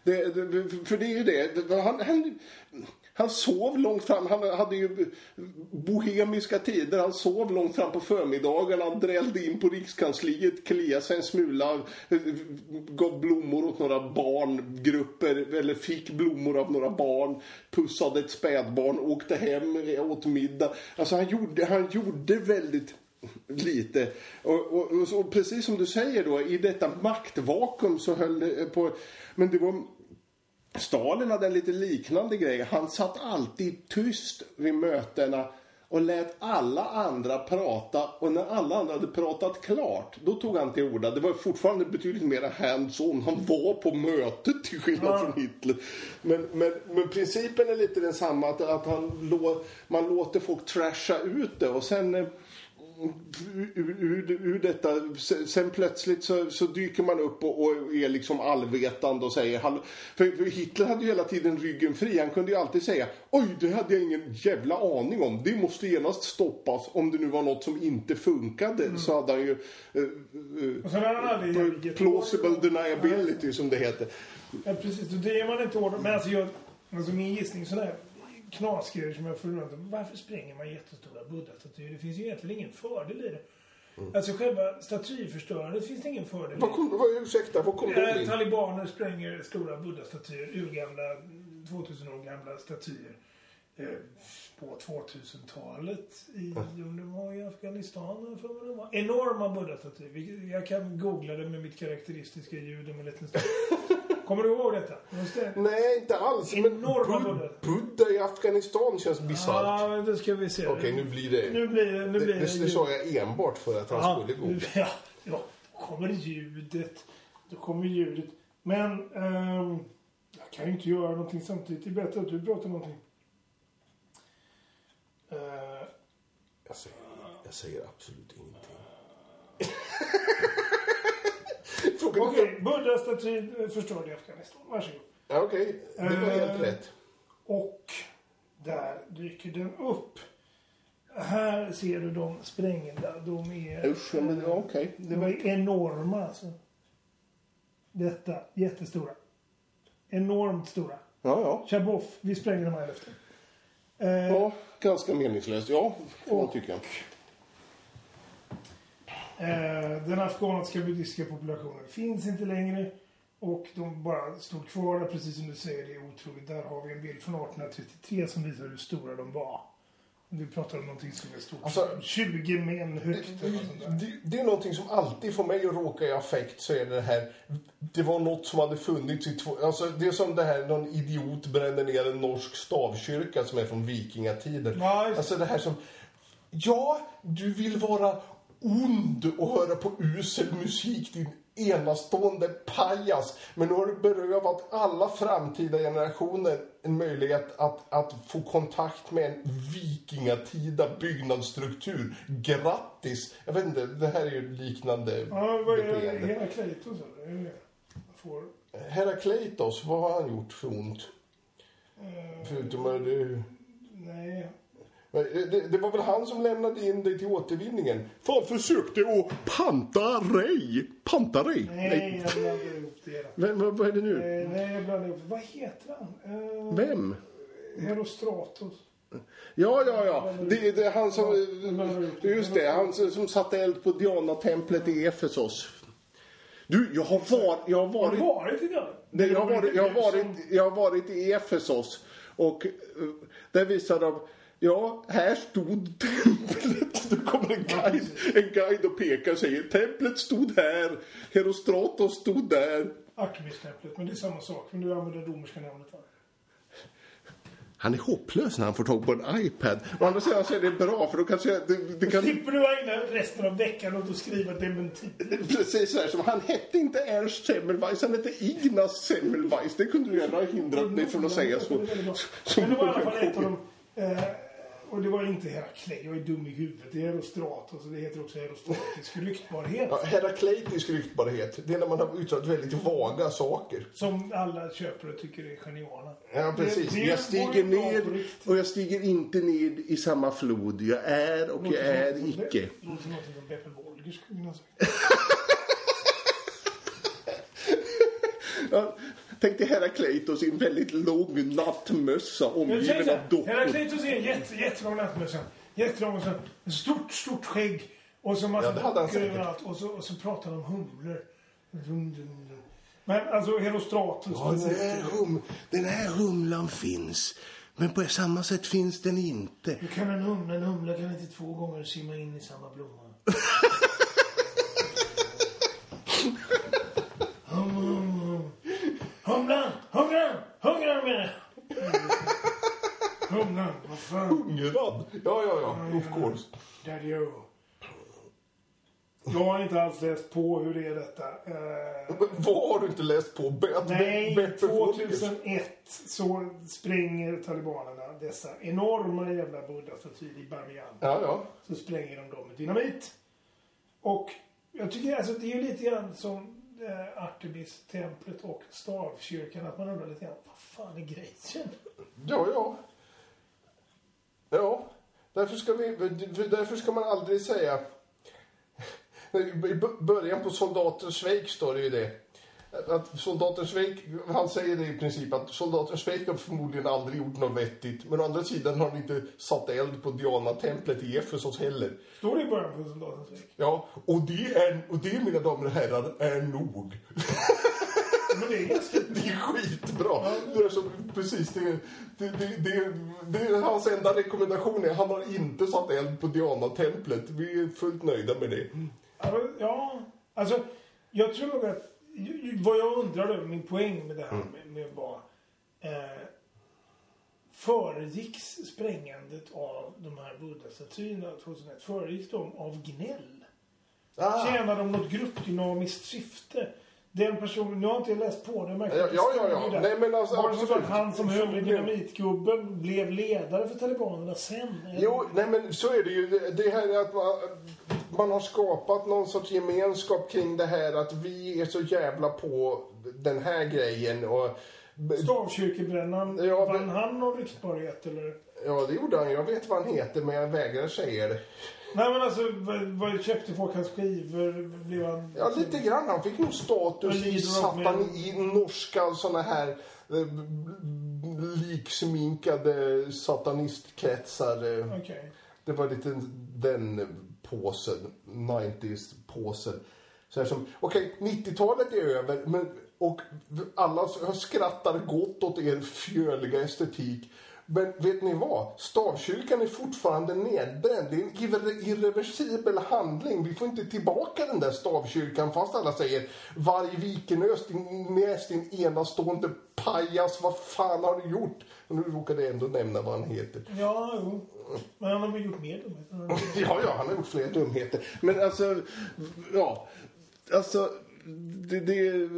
Speaker 1: Det, det, för det är ju det. det- Han, han, han sov långt fram. Han hade ju bohemiska tider. Han sov långt fram på förmiddagen. Han drällde in på Rikskansliet, kliade sig en smula, gav blommor åt några barngrupper, eller fick blommor av några barn, pussade ett spädbarn, åkte hem, åt middag. Alltså han gjorde, han gjorde väldigt lite. Och, och, och, och, precis som du säger då, i detta maktvakuum så höll det på... Men det var... Stalin hade en lite liknande grej. Han satt alltid tyst vid mötena och lät alla andra prata och när alla andra hade pratat klart då tog han till orda. Det var fortfarande betydligt mer hands-on. Han var på mötet till skillnad ja. från Hitler. Men, men, men principen är lite densamma att, att han, man låter folk trasha ut det och sen eh, ur, ur, ur detta, sen plötsligt så, så dyker man upp och, och, är liksom allvetande och säger för, för Hitler hade ju hela tiden ryggen fri. Han kunde ju alltid säga oj, det hade jag ingen jävla aning om. Det måste genast stoppas. Om det nu var något som inte funkade mm. så hade han ju uh, uh, plausible deniability som det heter.
Speaker 2: Ja, precis. Det är man inte order. Men alltså, jag, alltså min gissning sådär knasgrejer som jag funderar på. Varför spränger man jättestora buddha-statyer? Det finns ju egentligen ingen fördel i det. Mm. Alltså själva statyförstörandet finns det ingen fördel
Speaker 1: vad kom, vad, Ursäkta, vad kom det
Speaker 2: in? Talibaner spränger stora buddha-statyer, urgamla, 2000 år gamla statyer. Eh, på 2000-talet i, mm. det var i Afghanistan för vad det var. Enorma buddha-statyer. Jag kan googla det med mitt karaktäristiska ljud om en liten stund. Kommer du ihåg detta?
Speaker 1: Nej, inte alls.
Speaker 2: Enorma
Speaker 1: men Bud Buddha i Afghanistan känns bisarrt.
Speaker 2: Ja, men det ska vi se.
Speaker 1: Okej, okay, nu blir det...
Speaker 2: Nu blir det... Nu blir
Speaker 1: det, det, det sa jag enbart för att han ja, skulle gå.
Speaker 2: Ja, ja, kommer ljudet. Då kommer ljudet. Men... Um, jag kan ju inte göra någonting samtidigt. Det är bättre att du pratar någonting.
Speaker 1: Uh, jag, säger, jag säger absolut ingenting.
Speaker 2: Okej, okay, Buddha-statyn förstörd i Afghanistan. Varsågod.
Speaker 1: Ja, Okej, okay. det var helt uh, rätt.
Speaker 2: Och där dyker den upp. Här ser du de sprängda. De är...
Speaker 1: Usch, men okej. Okay.
Speaker 2: Det var enorma alltså. Detta, jättestora. Enormt stora.
Speaker 1: Ja, ja.
Speaker 2: Chaboff, vi spränger dem här efter.
Speaker 1: Uh, ja, ganska meningslöst. Ja, får man tycka.
Speaker 2: Eh, den afghanska buddhistiska populationen finns inte längre. Och de bara stod kvar där, precis som du säger, det är otroligt. Där har vi en bild från 1833 som visar hur stora de var. Vi pratar om någonting som är stort. Alltså, 20 män högt.
Speaker 1: Det, det, det, är någonting som alltid får mig att råka i affekt så är det här. Det var något som hade funnits i två... Alltså det är som det här någon idiot brände ner en norsk stavkyrka som är från vikingatiden. Ja, alltså det här som... Ja, du vill vara ond och höra på usel musik, din enastående pajas. Men nu har du berövat alla framtida generationer en möjlighet att, att få kontakt med en vikingatida byggnadsstruktur. Grattis! Jag vet inte, det här är ju liknande
Speaker 2: ja, vad är. Herakleitos eller? Får...
Speaker 1: Herakleitos, vad har han gjort för ont? Uh, Förutom att du...
Speaker 2: Nej,
Speaker 1: det, det, var väl han som lämnade in dig till återvinningen? Fan försökte att panta rej. Panta rej?
Speaker 2: Nej, nej. jag blandade ihop det.
Speaker 1: Vad, vad är det nu?
Speaker 2: Eh, nej, jag blandade ihop Vad heter han?
Speaker 1: Uh, Vem?
Speaker 2: Herostratos.
Speaker 1: Ja, ja, ja. Det, det är han som... Just det, han som satte eld på Diana-templet i Efesos. Du, jag har, var, jag har varit...
Speaker 2: Har du varit i?
Speaker 1: Nej, jag, har varit, jag, har varit, jag har varit i Efesos. Och där visar de Ja, här stod templet. Då kommer en guide, en guide och pekar och säger templet stod här. Herostratos stod där.
Speaker 2: Artemis-templet, men det är samma sak. Men du använder det romerska namnet va?
Speaker 1: Han är hopplös när han får tag på en iPad. Å andra sidan så är det bra för då kanske... Det, det kan...
Speaker 2: slipper du ägna resten av veckan åt att skriva dementi.
Speaker 1: Precis så här som han hette inte Ernst Semmelweis, han hette Ignaz Semmelweis. Det kunde du gärna ha hindrat mig från att säga så.
Speaker 2: Men det var i alla fall ett av de... Eh, och det var inte Herakle, jag är dum i huvudet. Det är Herostratos och det heter också herostratisk ryktbarhet.
Speaker 1: Ja, herakleitisk ryktbarhet, det är när man har uttalat väldigt vaga saker.
Speaker 2: Som alla köper och tycker är geniala.
Speaker 1: Ja, precis. Det, det jag stiger ner och jag stiger inte ner i samma flod. Jag är och jag är icke.
Speaker 2: Det låter något som Beppe Wolger skulle kunna säga.
Speaker 1: ja, Tänk dig Herakleitos i en väldigt lång nattmössa omgiven av
Speaker 2: här,
Speaker 1: dockor.
Speaker 2: Herakleitos är en jätte, jättelång nattmössa. Jättelång och så ett stort, stort skägg. Och så massa
Speaker 1: Ja,
Speaker 2: dockor överallt. Och så, och så pratar han om humlor. Dum, dum, dum. Men alltså Herostratus.
Speaker 1: Ja, den, här hum, den här humlan finns. Men på samma sätt finns den inte.
Speaker 2: Hur kan en humla, en humla kan inte två gånger simma in i samma blomma? hum, hum, hum. Humlan! Menar jag! Humlan, vad fan?
Speaker 1: Hungrad? Ja, ja, ja. Of course.
Speaker 2: Daddy-o. Jag har inte alls läst på hur det är detta. Eh,
Speaker 1: Men vad har du inte läst på? Bet,
Speaker 2: nej,
Speaker 1: Beppe Fodliger?
Speaker 2: 2001 så spränger talibanerna dessa enorma jävla buddha-statyer i Bamiyan.
Speaker 1: Ja, ja.
Speaker 2: Så spränger de dem med dynamit. Och jag tycker alltså det är ju lite grann som eh, Artemis-templet och stavkyrkan. Att man undrar lite grann, vad fan är grejen?
Speaker 1: Ja, ja. Ja, därför ska, vi, därför ska man aldrig säga... I början på Soldater Schweiz står det ju det. Att soldaten Schweik, han säger det i princip att soldaten Schweik har förmodligen aldrig gjort något vettigt. Men å andra sidan har han inte satt eld på Diana-templet i Efesos heller.
Speaker 2: Står det i början på soldatens väg?
Speaker 1: Ja, och det, är, och det mina damer och herrar, är nog.
Speaker 2: Men det är ganska...
Speaker 1: Det är skitbra. Det är så, precis, det, det, det, det, det är hans enda rekommendation är han har inte satt eld på Diana-templet. Vi är fullt nöjda med det.
Speaker 2: Ja, alltså jag tror nog att vad jag undrar över, min poäng med det här med, med var eh, föregicks sprängandet av de här buddha-statyerna 2001, föregicks de av gnäll?
Speaker 1: Ah.
Speaker 2: Tjänar de något gruppdynamiskt syfte? Den personen, nu har inte jag läst på det, men
Speaker 1: Ja, ja, ja, ja. Nej, men alltså,
Speaker 2: Var det så att han som höll i dynamitgubben blev ledare för talibanerna sen? eller?
Speaker 1: Jo, nej men så är det ju. Det- här är att man, man har skapat någon sorts gemenskap kring det här att vi är så jävla på den här grejen och
Speaker 2: Stavkyrkebrännaren,
Speaker 1: Ja,
Speaker 2: vann han någon ryktbarhet eller?
Speaker 1: ja, det gjorde han. Jag vet vad han heter men jag vägrar säga det.
Speaker 2: Nej men alltså, vad, köpte folk hans skivor? Blev han...
Speaker 1: Ja, lite grann. Han fick nog status i, satan, i norska såna här eh, liksminkade satanistkretsar.
Speaker 2: Okej.
Speaker 1: Det var lite den påsen, 90s-påsen. Så här som, okej, okay, 90-talet är över, men, och alla skrattar gott åt er fjöliga estetik. Men vet ni vad? Stavkyrkan är fortfarande nedbränd. Det är en irre- irreversibel handling. Vi får inte tillbaka den där stavkyrkan fast alla säger Varg Vikenös, din näst din enastående pajas, vad fan har du gjort? Och nu råkade jag ändå nämna vad han heter.
Speaker 2: Ja, jo. Men han har väl gjort mer dumheter?
Speaker 1: Ja, ja, han har gjort fler dumheter. Men alltså, ja. Alltså, det, det,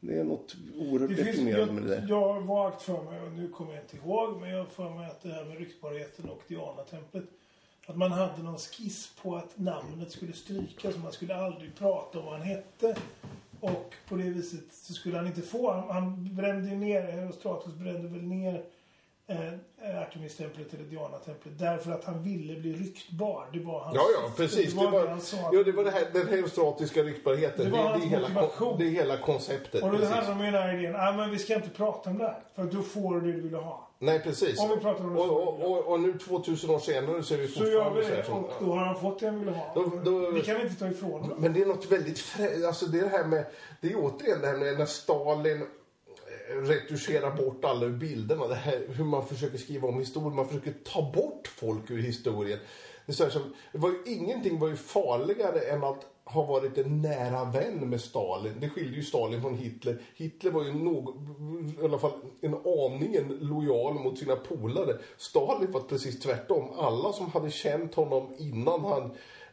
Speaker 1: det är något oerhört deprimerande med det
Speaker 2: jag,
Speaker 1: där.
Speaker 2: jag har vagt för mig, och nu kommer jag inte ihåg, men jag har för mig att det här med ryktbarheten och Diana-templet. Att man hade någon skiss på att namnet skulle strykas, man skulle aldrig prata om vad han hette. Och på det viset så skulle han inte få, han, han brände ju ner, Herostratus brände väl ner eh, Artemis-templet eller Diana-templet därför att han ville bli ryktbar. Det var hans
Speaker 1: Ja, ja, precis.
Speaker 2: Det var, det han
Speaker 1: det,
Speaker 2: sa.
Speaker 1: var, ja, det var det här, den herostratiska ryktbarheten.
Speaker 2: Det
Speaker 1: Det,
Speaker 2: var
Speaker 1: det,
Speaker 2: hans
Speaker 1: är hela,
Speaker 2: motivation.
Speaker 1: det är hela konceptet.
Speaker 2: och då
Speaker 1: precis.
Speaker 2: hade de ju den här idén, ah, men vi ska inte prata om det här. För då får du det du vill ha.
Speaker 1: Nej, precis.
Speaker 2: Om vi pratar om det
Speaker 1: och, och, och, och nu 2000 år senare så är vi
Speaker 2: Så gör vi
Speaker 1: fortfarande
Speaker 2: det
Speaker 1: som-
Speaker 2: och då har han fått det han ville ha.
Speaker 1: Då- då-
Speaker 2: Vi kan inte ta ifrån honom.
Speaker 1: Men det är något väldigt. Alltså det är det här med... Det är återigen det här med när Stalin retuschera bort alla ur bilderna. Det här, hur man försöker skriva om historien. Man försöker ta bort folk ur historien. Det, är så här som, det var ju, ingenting var ju farligare än att ha varit en nära vän med Stalin. Det skiljer ju Stalin från Hitler. Hitler var ju nog, i alla fall en aningen lojal mot sina polare. Stalin var precis tvärtom. Alla som hade känt honom innan han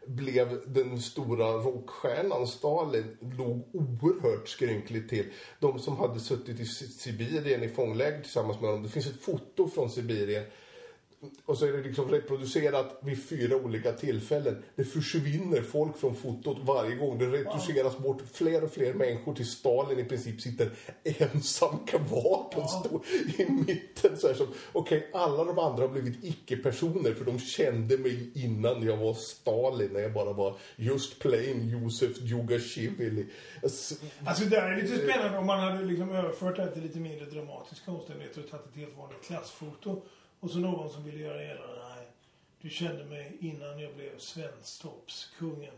Speaker 1: blev den stora rockstjärnan Stalin låg oerhört skrynkligt till. De som hade suttit i Sibirien i fångläger tillsammans med honom. Det finns ett foto från Sibirien och så är det liksom reproducerat vid fyra olika tillfällen. Det försvinner folk från fotot varje gång. Det retuscheras bort fler och fler människor till Stalin i princip sitter ensam kvar på en stor, i mitten. Så här som, okej, alla de andra har blivit icke-personer för de kände mig innan jag var Stalin när jag bara var just plain Josef Djugashvili. Alltså,
Speaker 2: Alltså det här är lite spännande om man hade liksom överfört det här till lite mindre dramatiska omständigheter och tagit ett helt vanligt klassfoto. Och så någon som ville göra gällande, nej, du kände mig innan jag blev svensktoppskungen.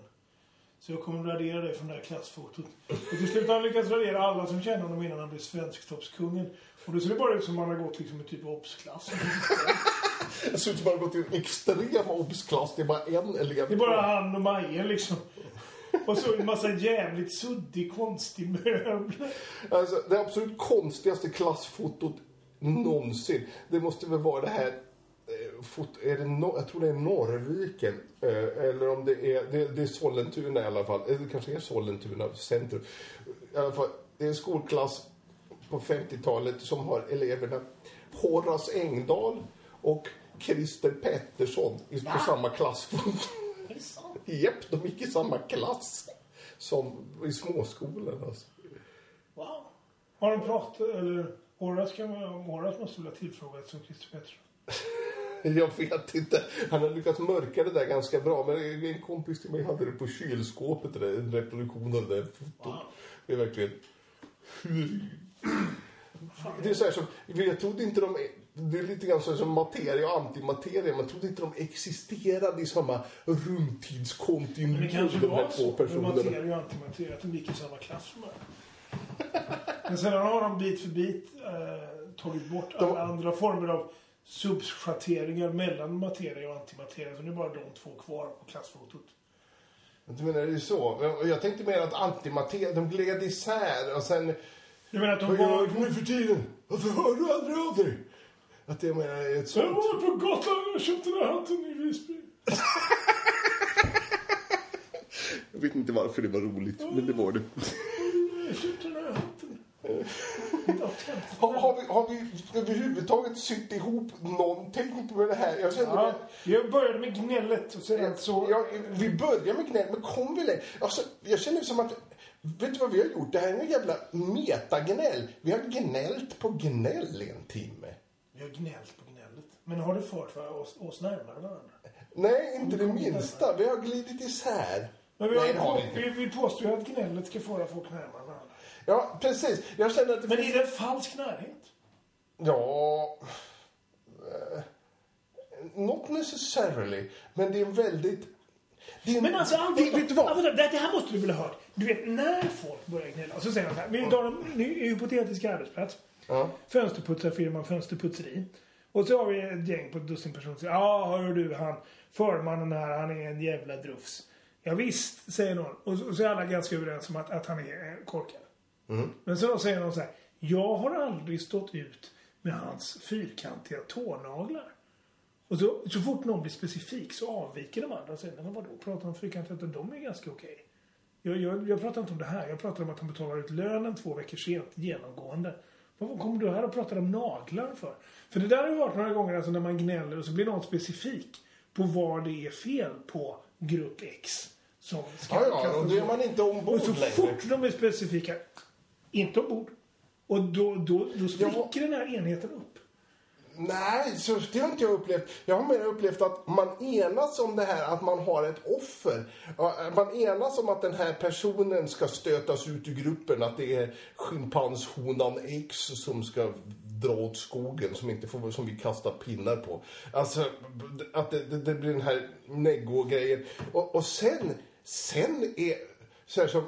Speaker 2: Så jag kommer att radera dig från det här klassfotot. Och till slut har han lyckats radera alla som kände honom innan han blev svensktoppskungen. Och då ser det bara ut som om han har gått liksom i typ obsklass.
Speaker 1: Det ser ut som att man har gått i en extrem obsklass. Det är bara en elev
Speaker 2: Det är bara han och Majen liksom. Och så en massa jävligt suddig, konstig möbel.
Speaker 1: Alltså, det absolut konstigaste klassfotot någonsin. Det måste väl vara det här eh, är det no, jag tror det är Norrviken. Eh, eller om det är, det, det är Sollentuna i alla fall. Eller det kanske är Sollentuna centrum. I alla fall, det är en skolklass på 50-talet som har eleverna Horace Engdahl och Christer Pettersson i- på samma
Speaker 2: sant?
Speaker 1: Japp, de gick i samma klass som i småskolan. Alltså.
Speaker 2: Wow. Har de pratat, eller Horace, kan, Horace måste väl ha tillfrågats som Christer Pettersson?
Speaker 1: Jag vet inte. Han har lyckats mörka det där ganska bra. Men en kompis till mig hade det på kylskåpet, det där, en reproduktion av det där fotot.
Speaker 2: Wow.
Speaker 1: Det är verkligen... Det är så här som, jag trodde inte de... Det är lite grann så som materia och antimateria. Man trodde inte de existerade i samma rumtidskontinuum,
Speaker 2: Men det kanske
Speaker 1: de här
Speaker 2: var
Speaker 1: två
Speaker 2: så med
Speaker 1: personerna.
Speaker 2: materia och antimateria, att de gick i samma klass mig. Men sen har de bit för bit eh, tagit bort
Speaker 1: De-
Speaker 2: alla andra former av subschatteringar mellan materia och antimateria. Så nu är bara de två kvar på klassfotot.
Speaker 1: Du menar det är så? Jag tänkte mer att antimateria, de gled isär och sen...
Speaker 2: Du menar att de
Speaker 1: Vad
Speaker 2: var...
Speaker 1: du nu för tiden? Varför hör du aldrig av dig? Att det menar är ett
Speaker 2: Jag
Speaker 1: sånt...
Speaker 2: var på Gotland och köpte den här hatten i Visby.
Speaker 1: Jag vet inte varför det var roligt, men det var det.
Speaker 2: Jag köpte den här hatten. Inte autentiskt.
Speaker 1: Har, har, vi, har vi överhuvudtaget sytt ihop någonting med det här? Jag
Speaker 2: Ja, jag började med gnället och sen så...
Speaker 1: Ja, vi börjar med gnäll, men kom vi längre? Alltså, jag känner som att... Vet du vad vi har gjort? Det här är en jävla metagnäll. Vi har gnällt på gnäll i en timme.
Speaker 2: Vi har gnällt på gnället. Men har det fört oss, oss närmare varandra?
Speaker 1: Nej, inte det minsta. Vi har glidit isär.
Speaker 2: Men vi, har,
Speaker 1: Nej, det vi
Speaker 2: vi, vi påstår ju att gnället ska föra folk närmare.
Speaker 1: Ja, precis. Jag känner att det
Speaker 2: Men
Speaker 1: finns...
Speaker 2: är det en falsk närhet?
Speaker 1: Ja... eh, Not necessarily. Men det är en väldigt... Det är,
Speaker 2: Men alltså,
Speaker 1: det,
Speaker 2: allvarligt,
Speaker 1: vet du vad?
Speaker 2: det, här måste du väl ha hört. Du vet, när folk börjar gnälla. Så säger de så här. Vi tar en hypotetisk arbetsplats.
Speaker 1: Ja.
Speaker 2: Fönsterputsarfirman Fönsterputseri. Och så har vi ett gäng på ett dussin personer som säger Ja, hör du han. Förmannen här, han är en jävla drufs. Ja, visst, säger någon. Och så, och så är alla ganska överens om att, att han är eh, korkad. Men så då säger någon så här. Jag har aldrig stått ut med hans fyrkantiga tånaglar. Och så, så fort någon blir specifik så avviker de andra och säger, men vadå, pratar om fyrkantiga tånaglar? De är ganska okej. Jag, jag, jag pratar inte om det här. Jag pratar om att han betalar ut lönen två veckor sent, genomgående. Vad kommer du här och pratar om naglar för? För det där har ju varit några gånger alltså när man gnäller och så blir någon specifik på vad det är fel på grupp X. Som ska
Speaker 1: Ja, ja, och då är man inte ombord
Speaker 2: Och så
Speaker 1: längre.
Speaker 2: fort de är specifika, inte ombord. Och då, då, då spricker den här enheten upp.
Speaker 1: Nej, så det har inte jag upplevt. Jag har mer upplevt att man enas om det här att man har ett offer. Ja, Man enas om att den här personen ska stötas ut ur gruppen. Att det är schimpanshonan X som ska dra åt skogen som, inte får, som vi kastar pinnar på. Alltså, att det, det, det blir den här neggo-grejen. Och, och sen, sen är så här som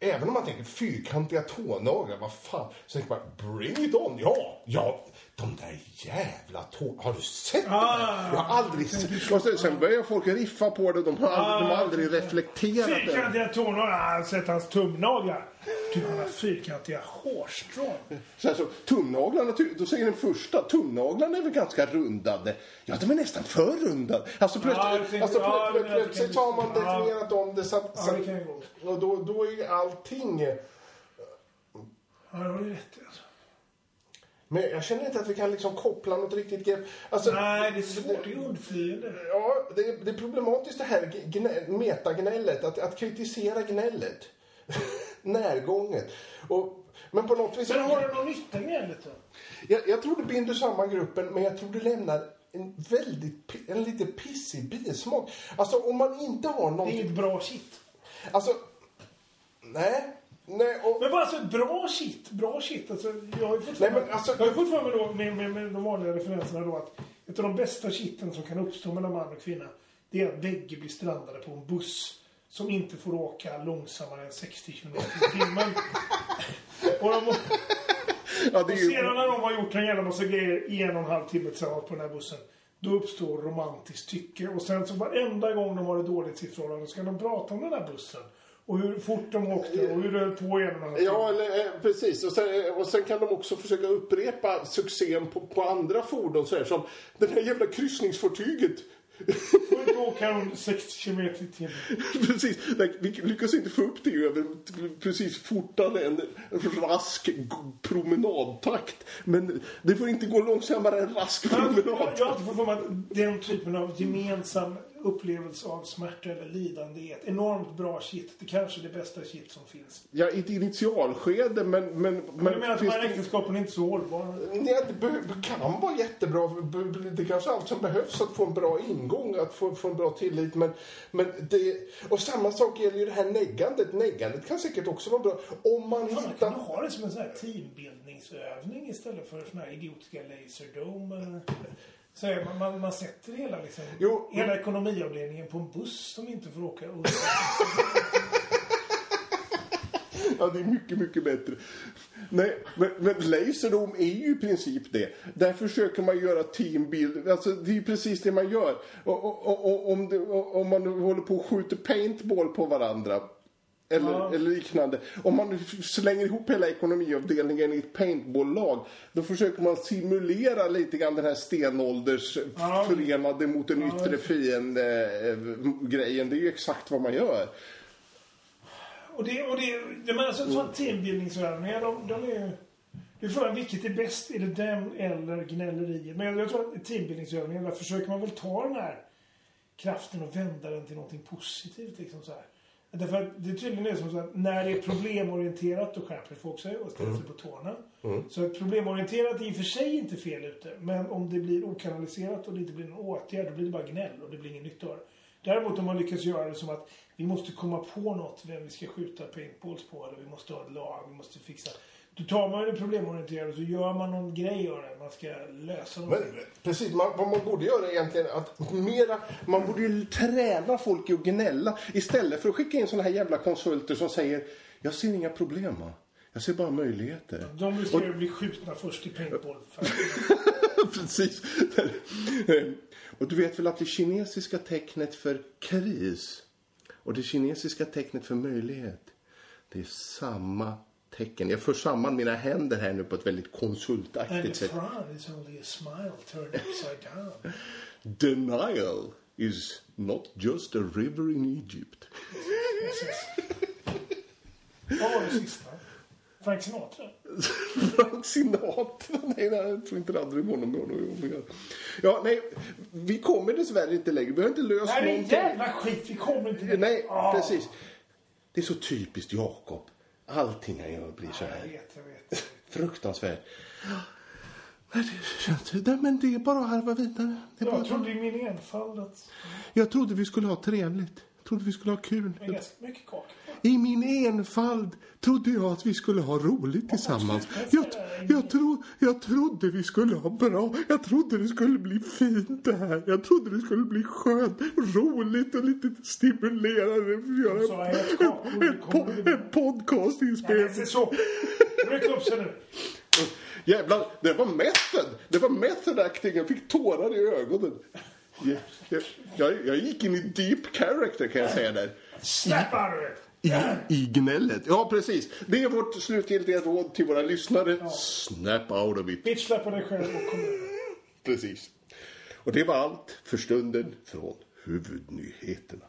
Speaker 1: Även om man tänker fyrkantiga tånaglar, vad fan. Så tänker man, bring it on. Ja, ja. De där jävla tå... Har du sett
Speaker 2: Ah.
Speaker 1: där? Jag har aldrig sett. Och sen, sen börjar folk riffa på det. De har aldrig, de har aldrig reflekterat över det.
Speaker 2: Fyrkantiga tånaglar. Jag har sett hans tumnaglar. Du, han har fyrkantiga hårstrån.
Speaker 1: Så här, så, tumnaglarna, då säger den första, tumnaglarna är väl ganska rundade. Ja, de är nästan för rundade. Alltså plötsligt,
Speaker 2: tänker-
Speaker 1: alltså, plö- plö-
Speaker 2: jag
Speaker 1: plötsligt har man definierat om det så att...
Speaker 2: Det gå.
Speaker 1: och då, då är allting...
Speaker 2: Ja, det har du rätt i. Alltså.
Speaker 1: Men jag känner inte att vi kan liksom koppla något riktigt grepp. Alltså,
Speaker 2: Nej, det är svårt. Det är undflyende.
Speaker 1: Ja, det är, det är problematiskt det här gnä, metagnället, att, att kritisera gnället. Närgånget. Och, men på något vis...
Speaker 2: Men har du någon nytta i gnället då?
Speaker 1: Jag, jag tror det binder samman gruppen, men jag tror det lämnar en väldigt, en lite pissig bismak. Alltså om man inte har
Speaker 2: Det är
Speaker 1: någonting...
Speaker 2: inget bra shit.
Speaker 1: Alltså, nej. Nej, och,
Speaker 2: Men vad alltså bra shit? Bra shit. Alltså, jag har ju fortfarande,
Speaker 1: Nej, alltså-
Speaker 2: jag har fortfarande då, med, med, med de vanliga referenserna då att ett av de bästa shitten som kan uppstå mellan man och kvinna det är att bägge blir strandade på en buss som inte får åka långsammare än 60 km i timmen. och de,
Speaker 1: ja,
Speaker 2: och sedan när de har gjort en jävla massa grejer i en och en halv timme tillsammans på den här bussen. Då uppstår romantiskt tycke. Och sen så varenda gång de har ett dåligt sitt förhållande ska de prata om den här bussen. Och hur fort de åkte och hur det höll på i en och en halv timme.
Speaker 1: Ja, eller, eh, precis. Och sen, och sen kan de också försöka upprepa succén på, på andra fordon. Så här, som det här jävla kryssningsfartyget.
Speaker 2: Får inte åka runt 60 km i timmen.
Speaker 1: precis. Vi lyckas inte få upp det över precis fortare än rask promenadtakt. Men det får inte gå långsammare än rask
Speaker 2: Jag, jag,
Speaker 1: promenadtakt.
Speaker 2: jag har för mig att den typen av gemensam upplevelse av smärta eller lidande är ett enormt bra shit. Det kanske är det bästa shit som finns.
Speaker 1: Ja, i ett initialskede, men... men, men
Speaker 2: Men jag menar att de här äktenskapen är inte så hållbara.
Speaker 1: Nej, det kan vara jättebra. Det är kanske allt som behövs att få en bra ingång, att få, få en bra tillit. Men, men det, och samma sak gäller ju det här neggandet. Neggandet kan säkert också vara bra. Om man
Speaker 2: Fan, man
Speaker 1: hittar...
Speaker 2: kan ha det som en sån här teambildningsövning istället för såna här idiotiska laserdome. Så man, man, man sätter hela, liksom,
Speaker 1: Jo,
Speaker 2: hela ekonomiavdelningen på en buss som inte får åka. Och,
Speaker 1: Ja, det är mycket, mycket bättre. Nej, men, men Laserdome är ju i princip det. Där försöker man göra teambuild. Alltså, det är ju precis det man gör. Och, och, och, om, det, om man håller på och skjuter paintball på varandra. Eller,
Speaker 2: Ja.
Speaker 1: eller liknande. Om man slänger ihop hela ekonomiavdelningen i ett paintball-lag. Då försöker man simulera lite grann den här stenålders
Speaker 2: Ja.
Speaker 1: förenade mot en yttre fiende-grejen. Det är ju exakt vad man gör.
Speaker 2: och det, och det, det men alltså, sådana teambildningsövningar, de, de är ju... Det är frågan vilket är bäst, är det den eller gnälleriet? Men jag, jag tror att teambildningsövningar, där försöker man väl ta den här kraften och vända den till någonting positivt. Liksom så här. Därför att det är tydligen det som så att när det är problemorienterat då skärper folk sig och ställer sig på tårna. Så att problemorienterat är i och för sig inte fel ute. Men om det blir okanaliserat och det inte blir någon åtgärd då blir det bara gnäll och det blir ingen nytta av det. Däremot om man lyckas göra det som att vi måste komma på något vem vi ska skjuta paintballs på eller vi måste ha ett lag, vi måste fixa. Då tar man ju det problemorienterade och så gör man någon grej av det. Man ska lösa
Speaker 1: Men,
Speaker 2: någonting.
Speaker 1: precis, man, vad man borde göra egentligen att mera, man borde ju träna folk i att gnälla istället för att skicka in såna här jävla konsulter som säger jag ser inga problem va? Jag ser bara möjligheter.
Speaker 2: De riskerar ju att bli skjutna först i paintball.
Speaker 1: precis. Och du vet väl att det kinesiska tecknet för kris och det kinesiska tecknet för möjlighet det är samma tecken. Jag för samman mina händer här nu på ett väldigt konsultaktigt sätt. Denial is not just a river in Egypt.
Speaker 2: Vad var det sista? Frank Sinatra?
Speaker 1: Frank Sinatra. Nej, nej, jag tror inte det aldrig var någon gång. Ja, nej, vi kommer dessvärre inte längre. Vi har inte löst
Speaker 2: Nej, det är
Speaker 1: någonting.
Speaker 2: jävla skit. Vi kommer inte
Speaker 1: Nej,
Speaker 2: Ah.
Speaker 1: precis. Det är så typiskt Jakob. Allting han gör blir så
Speaker 2: Jag
Speaker 1: här.
Speaker 2: vet, jag vet.
Speaker 1: Fruktansvärt. Nej, det känns... Nej, men det är bara att harva vidare. Det är bara...
Speaker 2: Jag trodde i min enfald att
Speaker 1: Jag trodde vi skulle ha trevligt. Jag trodde vi skulle ha kul.
Speaker 2: det är ganska mycket kakor.
Speaker 1: I min enfald trodde jag att vi skulle ha roligt tillsammans. Jag, jag, tro, jag trodde vi skulle ha bra. Jag trodde det skulle bli fint det här. Jag trodde det skulle bli skönt, roligt och lite stimulerande. För göra en, en,
Speaker 2: kommer
Speaker 1: po- en podcastinspelning.
Speaker 2: Så. Ryck upp sig nu.
Speaker 1: Jävlar, det var method. Det var method acting. Jag fick tårar i ögonen. Jag, jag, jag, gick in i deep character kan jag säga där.
Speaker 2: Snap out of it.
Speaker 1: I, I gnället. Ja, precis. Det är vårt slutgiltiga råd till våra lyssnare. Snap out of it.
Speaker 2: Bitch på dig själv och kom.
Speaker 1: Precis. Och det var allt för stunden från huvudnyheterna.